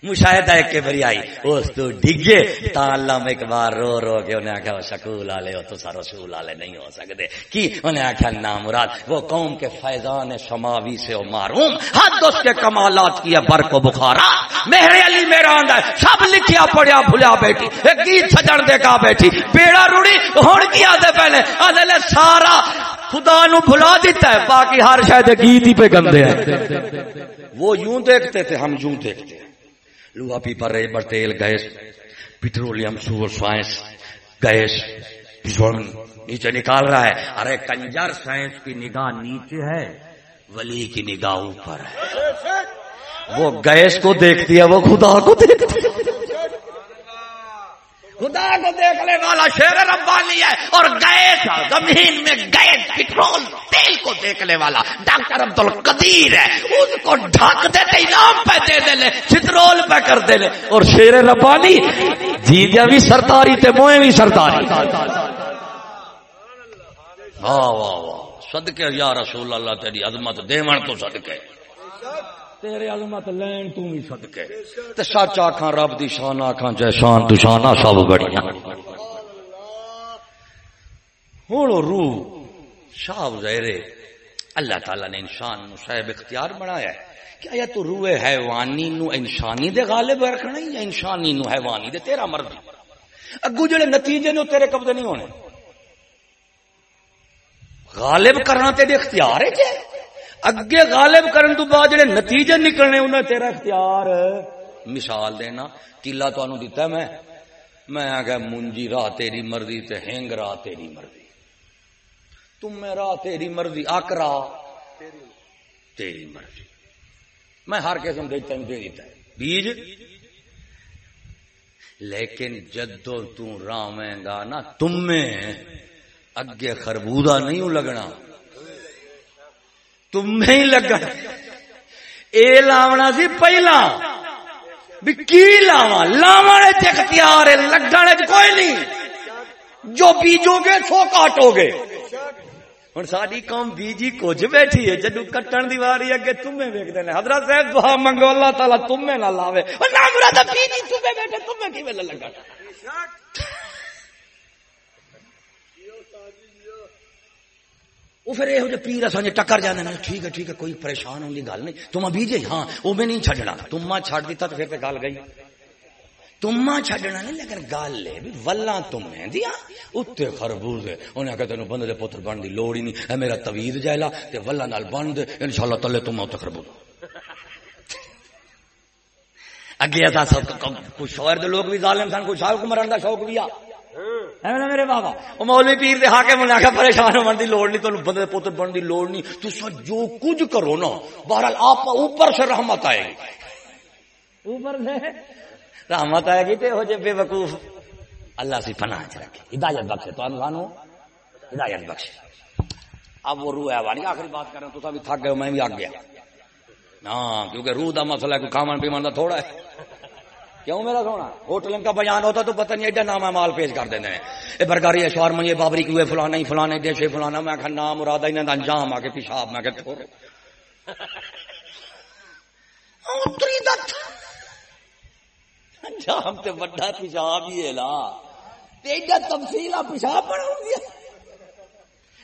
مشاہدہ کے بری آئی۔ اس تو ڈگے۔ تا اللہ ایک بار رو رو کے انہیں آخیا شکول والے ہو، تو سا رسول والے نہیں ہو سکتے۔ کی؟ انہیں آخیا نام مراد وہ قوم کے فیضان سماوی سے وہ معروم حد اس کے کمالات کی ہے برق و بخارا۔ میرے علی میرا آندا ہے۔ سب لکھیا پڑیا بھولیا بیٹھی۔ ایک گیت سجن دے کا بیٹھی۔ بیڑا روڑی، ہون کیا دے پہلے ادلے سارا خدا نو بھلا دیتا ہے۔ باقی ہر شاید گیت ہی پہ گندے ہیں۔ وہ یوں دیکھتے تھے، ہم یوں دیکھتے ہیں۔ لوہا پیپر ریبر تیل گیس پیٹرولیم، سور، سائنس گیس نیچے نکال رہا ہے۔ ارے، کنجر سائنس کی نگاہ نیچے ہے، ولی کی نگاہ اوپر ہے۔ وہ گیس کو دیکھتی ہے وہ خدا کو دیکھتی ہے خدا کو دیکھنے والا شیر ربانی ہے اور گیس زمین میں گیس پٹرول، تیل کو دیکھنے والا ڈاکٹر عبد القدیر ہے۔ اس کو ڈھک دے دے، انعام پہ دے دے لے چترول پہ کر دے لے۔ اور شیر ربانی جی جا بھی سرتاری تے موئے بھی سرتاری واہ واہ واہ۔ صدقے یا رسول اللہ، تیری عظمت، دیوان تو صدقے۔ تیرے علمت لین تو ہی صدقے۔ تے سچ آکھاں، رب دی شان آکھاں، جے شان تو شان سب بڑیاں ہن روح، شاہ زہرے، اللہ تعالی نے انسان نو صاحب اختیار بنایا ہے کیا یا تو روح حیوانی نو انسانی دے غالب رکھنا یا انسانی نو حیوانی دے تیرا مرضی۔ اگو جڑے نتیجے نو تیرے قبضے نہیں ہونے۔ غالب کرنا تیرے اختیار ہے جے۔ اگے غالب کرن تو بعد جڑے نتیجے نکلنے انہیں تیرا اختیار مثال دینا کلا تو دیتا میں میں آگا منجی راہ تیری مرضی تے ہینگ راہ تیری مرضی۔ تم میں راہ تیری مرضی اک راہ تیری مرضی۔ میں ہر قسم دیتا ہوں دے دیتا ہے۔ بیج؟ لیکن جدو تو رامیں گا نا تم میں اگے خربوزہ نہیں لگنا۔ تم ہی لگا۔ اے لاونا سی پہلا۔ بھی کی لاوا لاوا اختیار ہے لگن کوئی نہیں۔ جو بیجو گے، سو کاٹو گے۔ ہوں ساری قوم بیجی کچھ بیٹھی ہے جدو کٹن دی واری اگے تمہیں ویکتے ہیں حضرت صاحب دعا منگو، اللہ تعالیٰ تمہیں نہ لاوے۔ بیجی، تمہیں بیٹھے، تمہیں کی لگا وہ پھر یہ پیر اصل ٹکر جانے ٹھیک ہے ٹھیک ہے، کوئی پریشان ہونے کی گل نہیں۔ تم ابھی جی ہاں وہ بھی نہیں چڈنا تما چڈ دیتا تو پھر تو گل گئی۔ تما چڈنا نہیں، لیکن گل ہے بھی ولا تمہیں دیا ہاں، اتنے خربوز ہے۔ انہیں آخر تین بندے پتر بن کی لوڑ ہی نہیں۔ ہے میرا توید جائلا تے ولا نال بن دے ان شاء اللہ تلے تم اتنے خربوز۔ اگے سب کچھ شوہر لوگ بھی ظالم سن، کچھ شاہ مرن کا شوق بھی آ۔ میرے بابا۔ مولوی پیر دے پریشان ہونے دی لوڑ نہیں تمہیں بندے پوتر بننے دی لوڑ نہیں۔ تو جو کچھ کرو نا بہرحال آپ اوپر سے رحمت آئے گی۔ اوپر سے؟ رحمت آئے گی تو جے بے وقوف۔ اللہ سے پناہ چ رکھے۔ ہدایت بخش تو انسانو ہدایت بخش اب وہ روح ہے آخری بات کر رہے تو بھی تھک گئے میں بھی آ گیا۔ ہاں کیونکہ روح دا مسئلہ ہے کوئی کھاون دا تھوڑا ہے۔ کیوں میرا سونا؟ ہوٹل کا بیان ہوتا تو پتہ نہیں ایڈا نام ہے مال پیش کر دیتے ہیں۔ یہ برگاری اشوار میں بابری کی ہوئے فلانا ہی فلانا دیشے فلانا۔ میں آخر نام مراد انہیں انجام آ کے پیشاب میں کہ تھوڑے۔ اوتری دت انجام تے بڑا پیشاب ہی ہے لا۔ تے ایڈا تفصیل پیشاب بنا گیا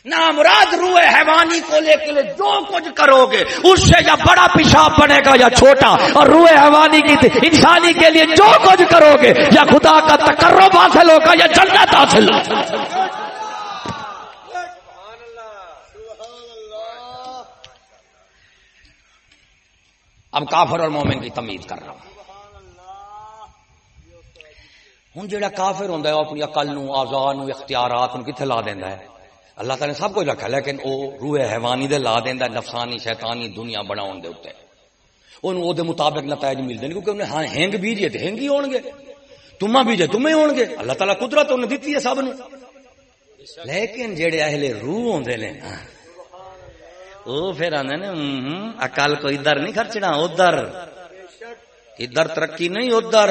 مراد روح حیوانی کو لے کے جو کچھ کرو گے، اس سے یا بڑا پیشاب بنے گا یا چھوٹا، اور روح حیوانی کی انسانی کے لیے جو کچھ کرو گے، یا خدا کا تقرب حاصل ہوگا، یا جنت حاصل ہوگا۔ اب کافر اور مومن کی تمیز کر رہا ہوں۔ ہوں جہاں کافر ہوں اپنی اقل نو آزاد اختیارات کتنے لا دینا ہے؟ اللہ تعالی نے سب کچھ رکھا لیکن وہ روح حیوانی دے لا دینا نفسانی، شیطانی دنیا بناؤ دے اتنے وہ دے مطابق نتائج ملتے ہیں کیونکہ انہیں ہاں ہینگ بیجے تو ہینگ ہی ہو گے تما بیجے تمہیں ہو گے اللہ تعالیٰ قدرت انہیں دیتی ہے سب نو لیکن جڑے اہل روح ہوندے نے نا وہ پھر آدھے نے اکل کو ادھر نہیں خرچنا، ادھر۔ ادھر ترقی نہیں، ادھر۔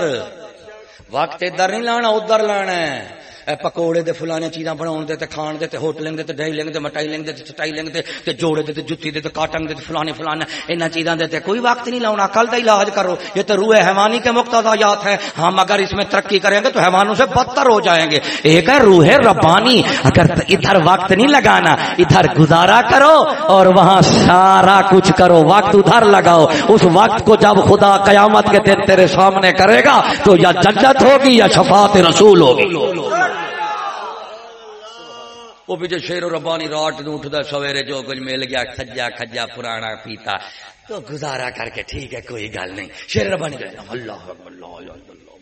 وقت ادھر نہیں لانا، ادھر لانا ہے۔ پکوڑے دے فلانے چیزاں بناؤ دے تے کھان دے تے ہوٹلنگ دے تے ڈائی لنگ دے مٹائی لنگ دے تے چٹائی لنگ دے تے جوڑے دے تے جُتی دے تے کاٹن دے تے فلانے فلانے انہاں چیزاں دے تے کوئی وقت نہیں لاؤنا کل دا علاج کرو یہ تو روح حیوانی کے مقتضیات ہیں ہم اگر اس میں ترقی کریں گے تو حیوانوں سے بدتر ہو جائیں گے ایک ہے روح ربانی اگر ادھر وقت نہیں لگانا ادھر گزارا کرو اور وہاں سارا کچھ کرو وقت ادھر لگاؤ اس وقت کو جب خدا قیامت کے دن تیرے سامنے کرے گا، تو یا جنت ہوگی یا شفاعت رسول ہوگی۔ وہ پیچھے شیر و ربانی رات نو اٹھتا سویرے جو کچھ مل گیا کھجا کھجا پرانا پیتا۔ تو گزارا کر کے ٹھیک ہے، کوئی گل نہیں۔ شیر ربانی کہتا اللہ اللہ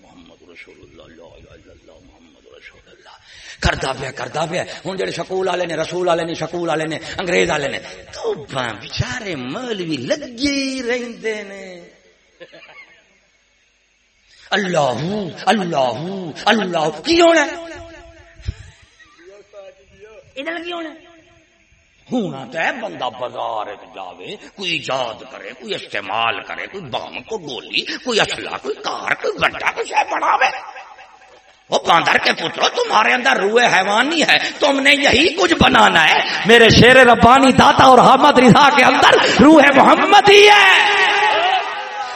محمد رسول اللہ اللہ محمد رسول اللہ۔ کردا پیا کردا پیا۔ ہوں جڑے سکول والے نے، رسول والے نے سکول والے نے، انگریز والے نے تو بچارے مولوی لگے ہی رہندے نے۔ اللہ اللہ اللہ کی ہونا ہونا تو ہے بندہ بازار جاوے کوئی ایجاد کرے کوئی استعمال کرے کوئی بم کو گولی کوئی اصلا کوئی کار کوئی گنڈا کوئی شہ بڑھاوے وہ باندر کے پترو تمہارے اندر روئے حیوانی ہے تم نے یہی کچھ بنانا ہے میرے شیر ربانی داتا اور حامد رضا کے اندر روح محمد ہی ہے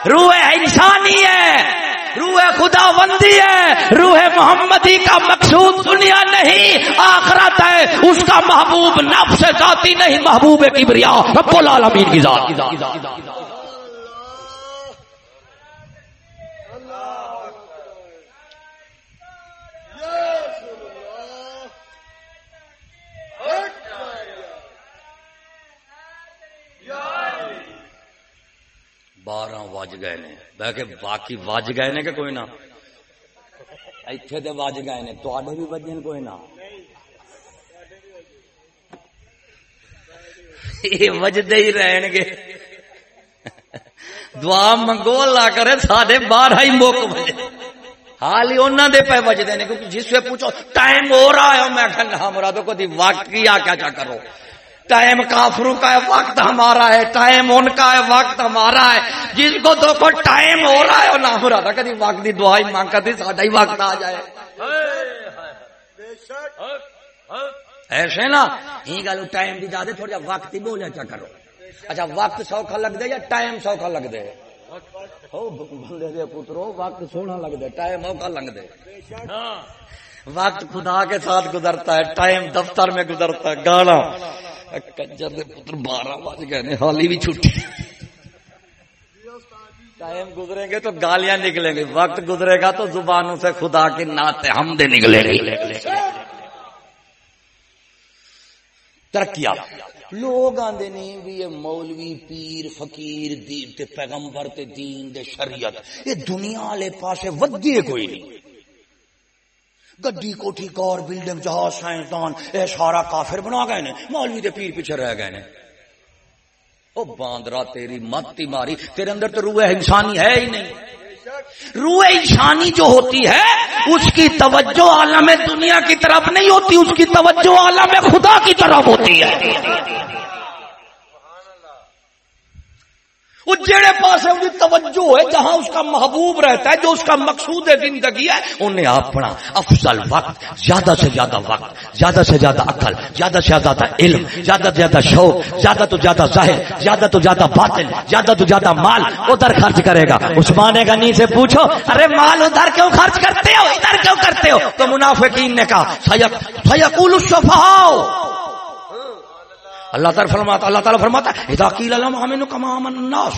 روح انسانی ہے روح خدا بندی ہے، روح محمدی کا مقصود دنیا نہیں، آخرت ہے، اس کا محبوب نفس ذاتی نہیں، محبوب کبریا، رب العالمین کی ذات۔ بارہ وج گئے نے بہ کے باقی وج گئے نے کہ کوئی نہ ایتھے تے وج گئے نے تواڈے بھی وجے کوئی نہ یہ وجدے ہی رہن گے دعا منگو اللہ کرے سارے بارہ ہی موک بجے حال ہی انہوں دے پہ وجدے نے کیونکہ جس سے پوچھو ٹائم ہو رہا ہے میں کہنا مرادو کو دی واقعی آ کیا کرو ٹائم کافروں کا ہے وقت ہمارا ہے، ٹائم ان کا ہے وقت ہمارا ہے۔ جس کو دیکھو، ٹائم ہو رہا ہے نہ ہو رہا۔ تھا کدی وقت کی دعا ہی مانگ کرتی ساڈا ہی وقت آ جائے۔ ایسے نا یہ گل، ٹائم کی زیادہ تھوڑا وقت ہی بولیا چا کرو۔ اچھا وقت سوکھا لگ دے یا ٹائم سوکھا لگ دے؟ بندے دے پترو، وقت سونا لگ دے، ٹائم اوکھا لگ دے۔ وقت خدا کے ساتھ گزرتا ہے، ٹائم دفتر میں گزرتا ہے، گانا۔ کنجر دے پتر بارہ بج گئے حالی بھی چھٹی ٹائم گزریں گے تو گالیاں نکلیں گے وقت گزرے گا تو زبانوں سے خدا کے ناتے ہم دے نکلے گے ترقی لوگ آندے نے بھی یہ مولوی پیر فقیر دین تے پیغمبر تے دین دے شریعت یہ دنیا والے پاسے ودی کوئی نہیں گڈی کوٹھی کار بلڈنگ جہاز سائنسدان اے سارا کافر بنا گئے نے، مولوی دے پیر پیچھے رہ گئے نے۔ او باندرا، تیری مت ماری، تیرے اندر تو روح انسانی ہے ہی نہیں۔ روح انسانی جو ہوتی ہے، اس کی توجہ عالم دنیا کی طرف نہیں ہوتی، اس کی توجہ عالم خدا کی طرف ہوتی ہے۔ وہ جڑے پاس ہے ان توجہ ہے، جہاں اس کا محبوب رہتا ہے، جو اس کا مقصود زندگی ہے، انہیں اپنا افضل وقت، زیادہ سے زیادہ وقت، زیادہ سے زیادہ عقل، زیادہ سے زیادہ علم، زیادہ سے زیادہ شوق، زیادہ تو زیادہ ظاہر، زیادہ تو زیادہ باطل زیادہ تو زیادہ مال، ادھر خرچ کرے گا۔ عثمان غنی سے پوچھو، ارے مال ادھر کیوں خرچ کرتے ہو؟ ادھر کیوں کرتے ہو؟ تو منافقین نے کہا، سیق، سیقول الصفاء اللہ تعالی فرماتا اللہ تعالی فرماتا اذا قیل لهم امنوا كما امن الناس.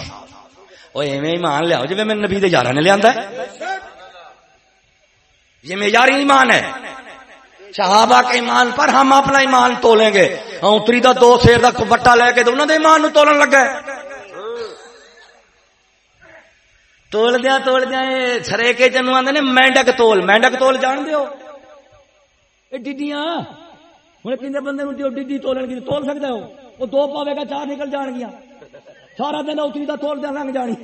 او ایویں ایمان لے جو جی، میں نبی دے یاراں نے لیندا ہے۔ یہ معیار ایمان ہے۔ صحابہ کے ایمان پر ہم اپنا ایمان تولیں گے۔ ہاں، اتری دا دو سیر دا بٹا لے کے انہوں نے ایمان نو تولن لگا ہے۔ تول دیا تول دیا سرے کے چنو آدھے نے مینڈک تول۔ مینڈک تول جان دیو۔ یہ ڈیڈیاں۔ ہوں کھے بندے نو ڈیڈی تولن کی تول سکتا ہو؟ وہ دو پاوے گا، چار نکل جان گیا سارا دن اتری کا تول دیا لنگ جانی۔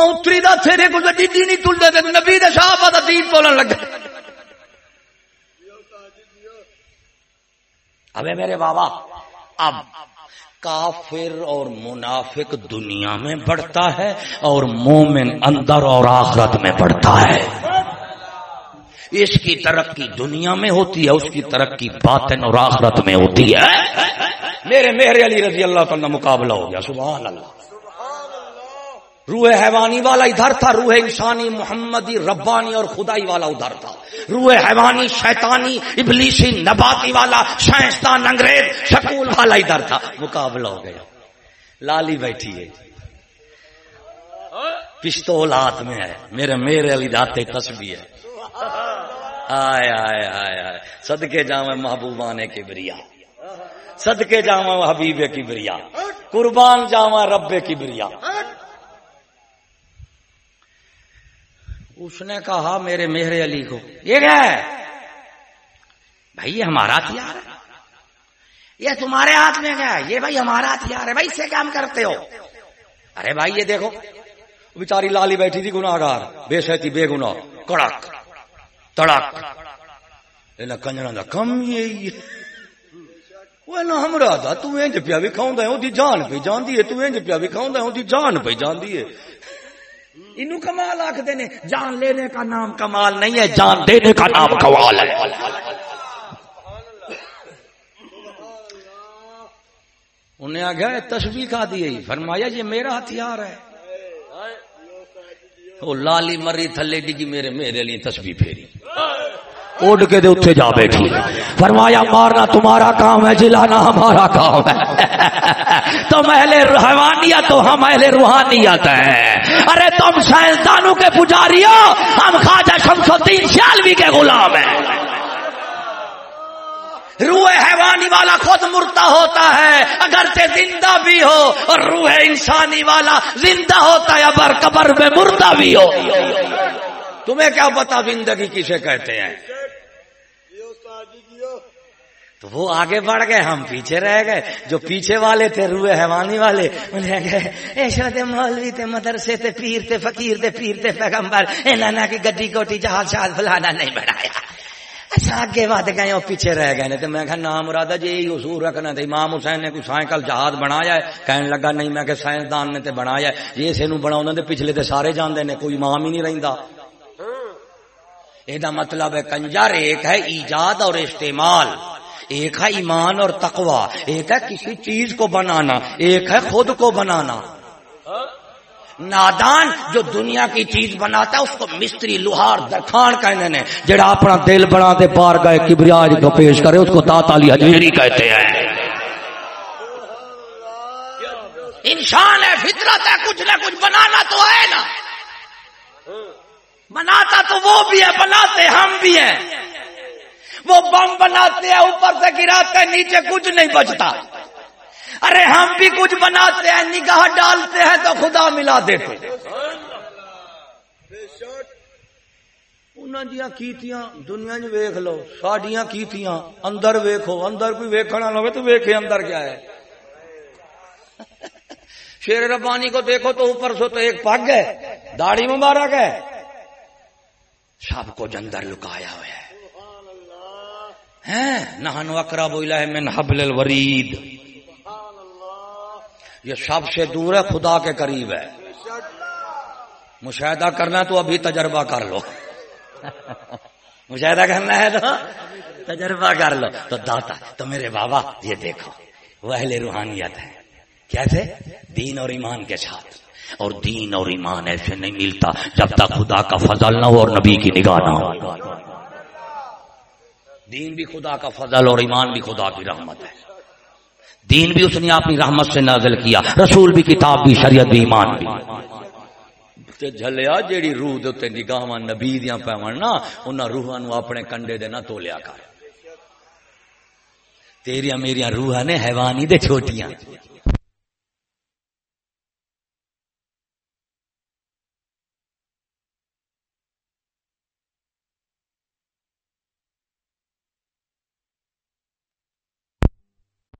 اتری کا تھیرے کو ڈیڈی نہیں تلتے نبی دے شاہ پتا دین تولن لگے ابے میرے بابا، اب کافر اور منافق دنیا میں بڑھتا ہے اور مومن اندر اور آخرت میں بڑھتا ہے۔ اس کی ترقی دنیا میں ہوتی ہے، اس کی ترقی باطن اور آخرت میں ہوتی ہے۔ میرے میرے علی رضی اللہ تعالی مقابلہ ہو گیا، سبحان اللہ۔ روح حیوانی والا ادھر تھا، روح انسانی، محمدی، ربانی اور خدائی والا ادھر تھا۔ روح حیوانی، شیطانی، ابلیسی، نباتی والا سائنسدان انگریز، شکول والا ادھر تھا۔ مقابلہ ہو گیا۔ لالی بیٹھی ہے۔ پستول ہاتھ میں ہے۔ میرے میرے علی داتے تسبیح ہے۔ آئے آئے آئے آئے۔ صدقے جاؤں محبوبانے کی بریا صدقے جاؤں حبیب کی بریا قربان جاؤں رب کی بریا اس نے کہا، میرے میرے علی کو، یہ کیا ہے؟ بھائی، یہ ہمارا ہتھیار ہے۔ یہ تمہارے ہاتھ میں کیا ہے؟ یہ بھائی، ہمارا ہتھیار ہے۔ بھائی سے کام کرتے ہو؟ ارے بھائی، یہ دیکھو بیچاری لالی بیٹھی تھی گناگار بے سہتی بے گنا کڑک۔ تڑک کنجرا کم یہ۔ وہ نہ ہمرا تھا تو انج پیا بھی کھاؤں دی جان پہ جاندی ہے تو انج پیا بھی کھاؤں دی جان پہ جاندی ہے۔ انو کمال آخر نے جان لینے کا نام کمال نہیں ہے جان دینے کا نام کمال ہے۔ انہیں آ گیا تصویر کا دی فرمایا یہ میرا ہتھیار ہے۔ وہ لالی مری تھلے ڈگی میرے میرے لیے تسبیح پھیری۔ اڈ کے دے اتنے جا بیٹھی۔ فرمایا، مارنا تمہارا کام ہے، جلانا ہمارا کام ہے۔ تم اہل روحانیت تو ہم اہل روحانیت ہیں۔ ارے، تم سائنسدانوں کے پجاری ہو ہم خواجہ شمس الدین سیالوی کے غلام ہیں۔ روح حیوانی والا خود مرتا ہوتا ہے اگر زندہ بھی ہو، اور روح انسانی والا زندہ ہوتا ہے، ابر قبر میں مردہ بھی ہو۔ تمہیں کیا پتا زندگی کسے کہتے ہیں؟ تو وہ آگے بڑھ گئے، ہم پیچھے رہ گئے۔ جو پیچھے والے تھے، روئے حیوانی والے، انہیں گئے ایشا مولوی تے مدرسے تے پیر تے فقیر تے پیر تے پیغمبر نانا کی گڈی کوٹی جہاز شہاز فلانا نہیں بڑھایا اچھا آگے بات گئے اور پیچھے رہ گئے تو میں کہا نام مرادہ جی یہی اصول رکھنا تھا۔ امام حسین نے کوئی سائیکل جہاز بنایا ہے؟ کہنے لگا، نہیں، میں کہ سائنسدان نے تے بنایا ہے۔ یہ اسے نو بنا تے پچھلے تے سارے جاندے نے، کوئی امام ہی نہیں رہندا۔ یہ مطلب ہے، کنجر ایک ہے ایجاد اور استعمال۔ ایک ہے ایمان اور تقوا ایک ہے کسی چیز کو بنانا۔ ایک ہے خود کو بنانا۔ نادان جو دنیا کی چیز بناتا ہے، اس کو مستری، لوہار درخان کہنے نے۔ جڑا اپنا دل بنا دے بار گئے کبریاج کو پیش کرے، اس کو تاتا علی حجیری کہتے ہیں۔ انسان ہے، فطرت ہے، کچھ نہ کچھ بنانا تو ہے نا۔ بناتا تو وہ بھی ہے، بناتے ہم بھی ہیں۔ وہ بم بناتے ہیں، اوپر سے گراتے ہیں نیچے کچھ نہیں بچتا۔ ارے ہم بھی کچھ بناتے ہیں، نگاہ ڈالتے ہیں تو خدا ملا دیتے انہوں کیتیاں، دنیا چ ویخ لو، ساڈیاں کیتیاں، اندر ویکھو، اندر کوئی ویکھنا لو تو ویکھے اندر کیا ہے؟ شیر ربانی کو دیکھو تو اوپر سو تو ایک پگ ہے، داڑھی مبارک ہے۔ سب کو جندر لکایا ہوا ہے۔ نہانو اکرا بولا ہے من حبل الورید۔ یہ سب سے دور ہے، خدا کے قریب ہے۔ مشاہدہ کرنا تو ابھی تجربہ کر لو۔ مشاہدہ کرنا ہے تو تجربہ کر لو۔ تو داتا، تو میرے بابا، یہ دیکھو، وہ اہل روحانیت ہے کیا تھے دین اور ایمان کے ساتھ۔ اور دین اور ایمان ایسے نہیں ملتا جب تک خدا کا فضل نہ ہو اور نبی کی نگاہ نہ ہو۔ دین بھی خدا کا فضل اور ایمان بھی خدا کی رحمت ہے۔ دین بھی اس نے اپنی رحمت سے نازل کیا، رسول بھی، کتاب بھی، شریعت بھی، ایمان بھی۔ جلیا جیڑی روح دے نگاہ نبی دیاں پیون نا، انہاں روحاں نو اپنے کنڈے دے نہ تولیا کر۔ تیریاں میریاں روحاں نے حیوانی دے چھوٹیاں۔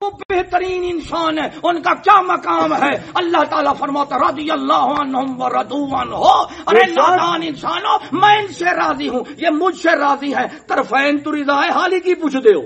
وہ بہترین انسان ہے ان کا کیا مقام ہے؟ اللہ تعالیٰ فرماتا رضی اللہ عنہم و ردوان ہو ارے نادان انسان ہو میں ان سے راضی ہوں یہ مجھ سے راضی ہے۔ طرفین تو رضا ہے حالی کی پوچھ دے ہو۔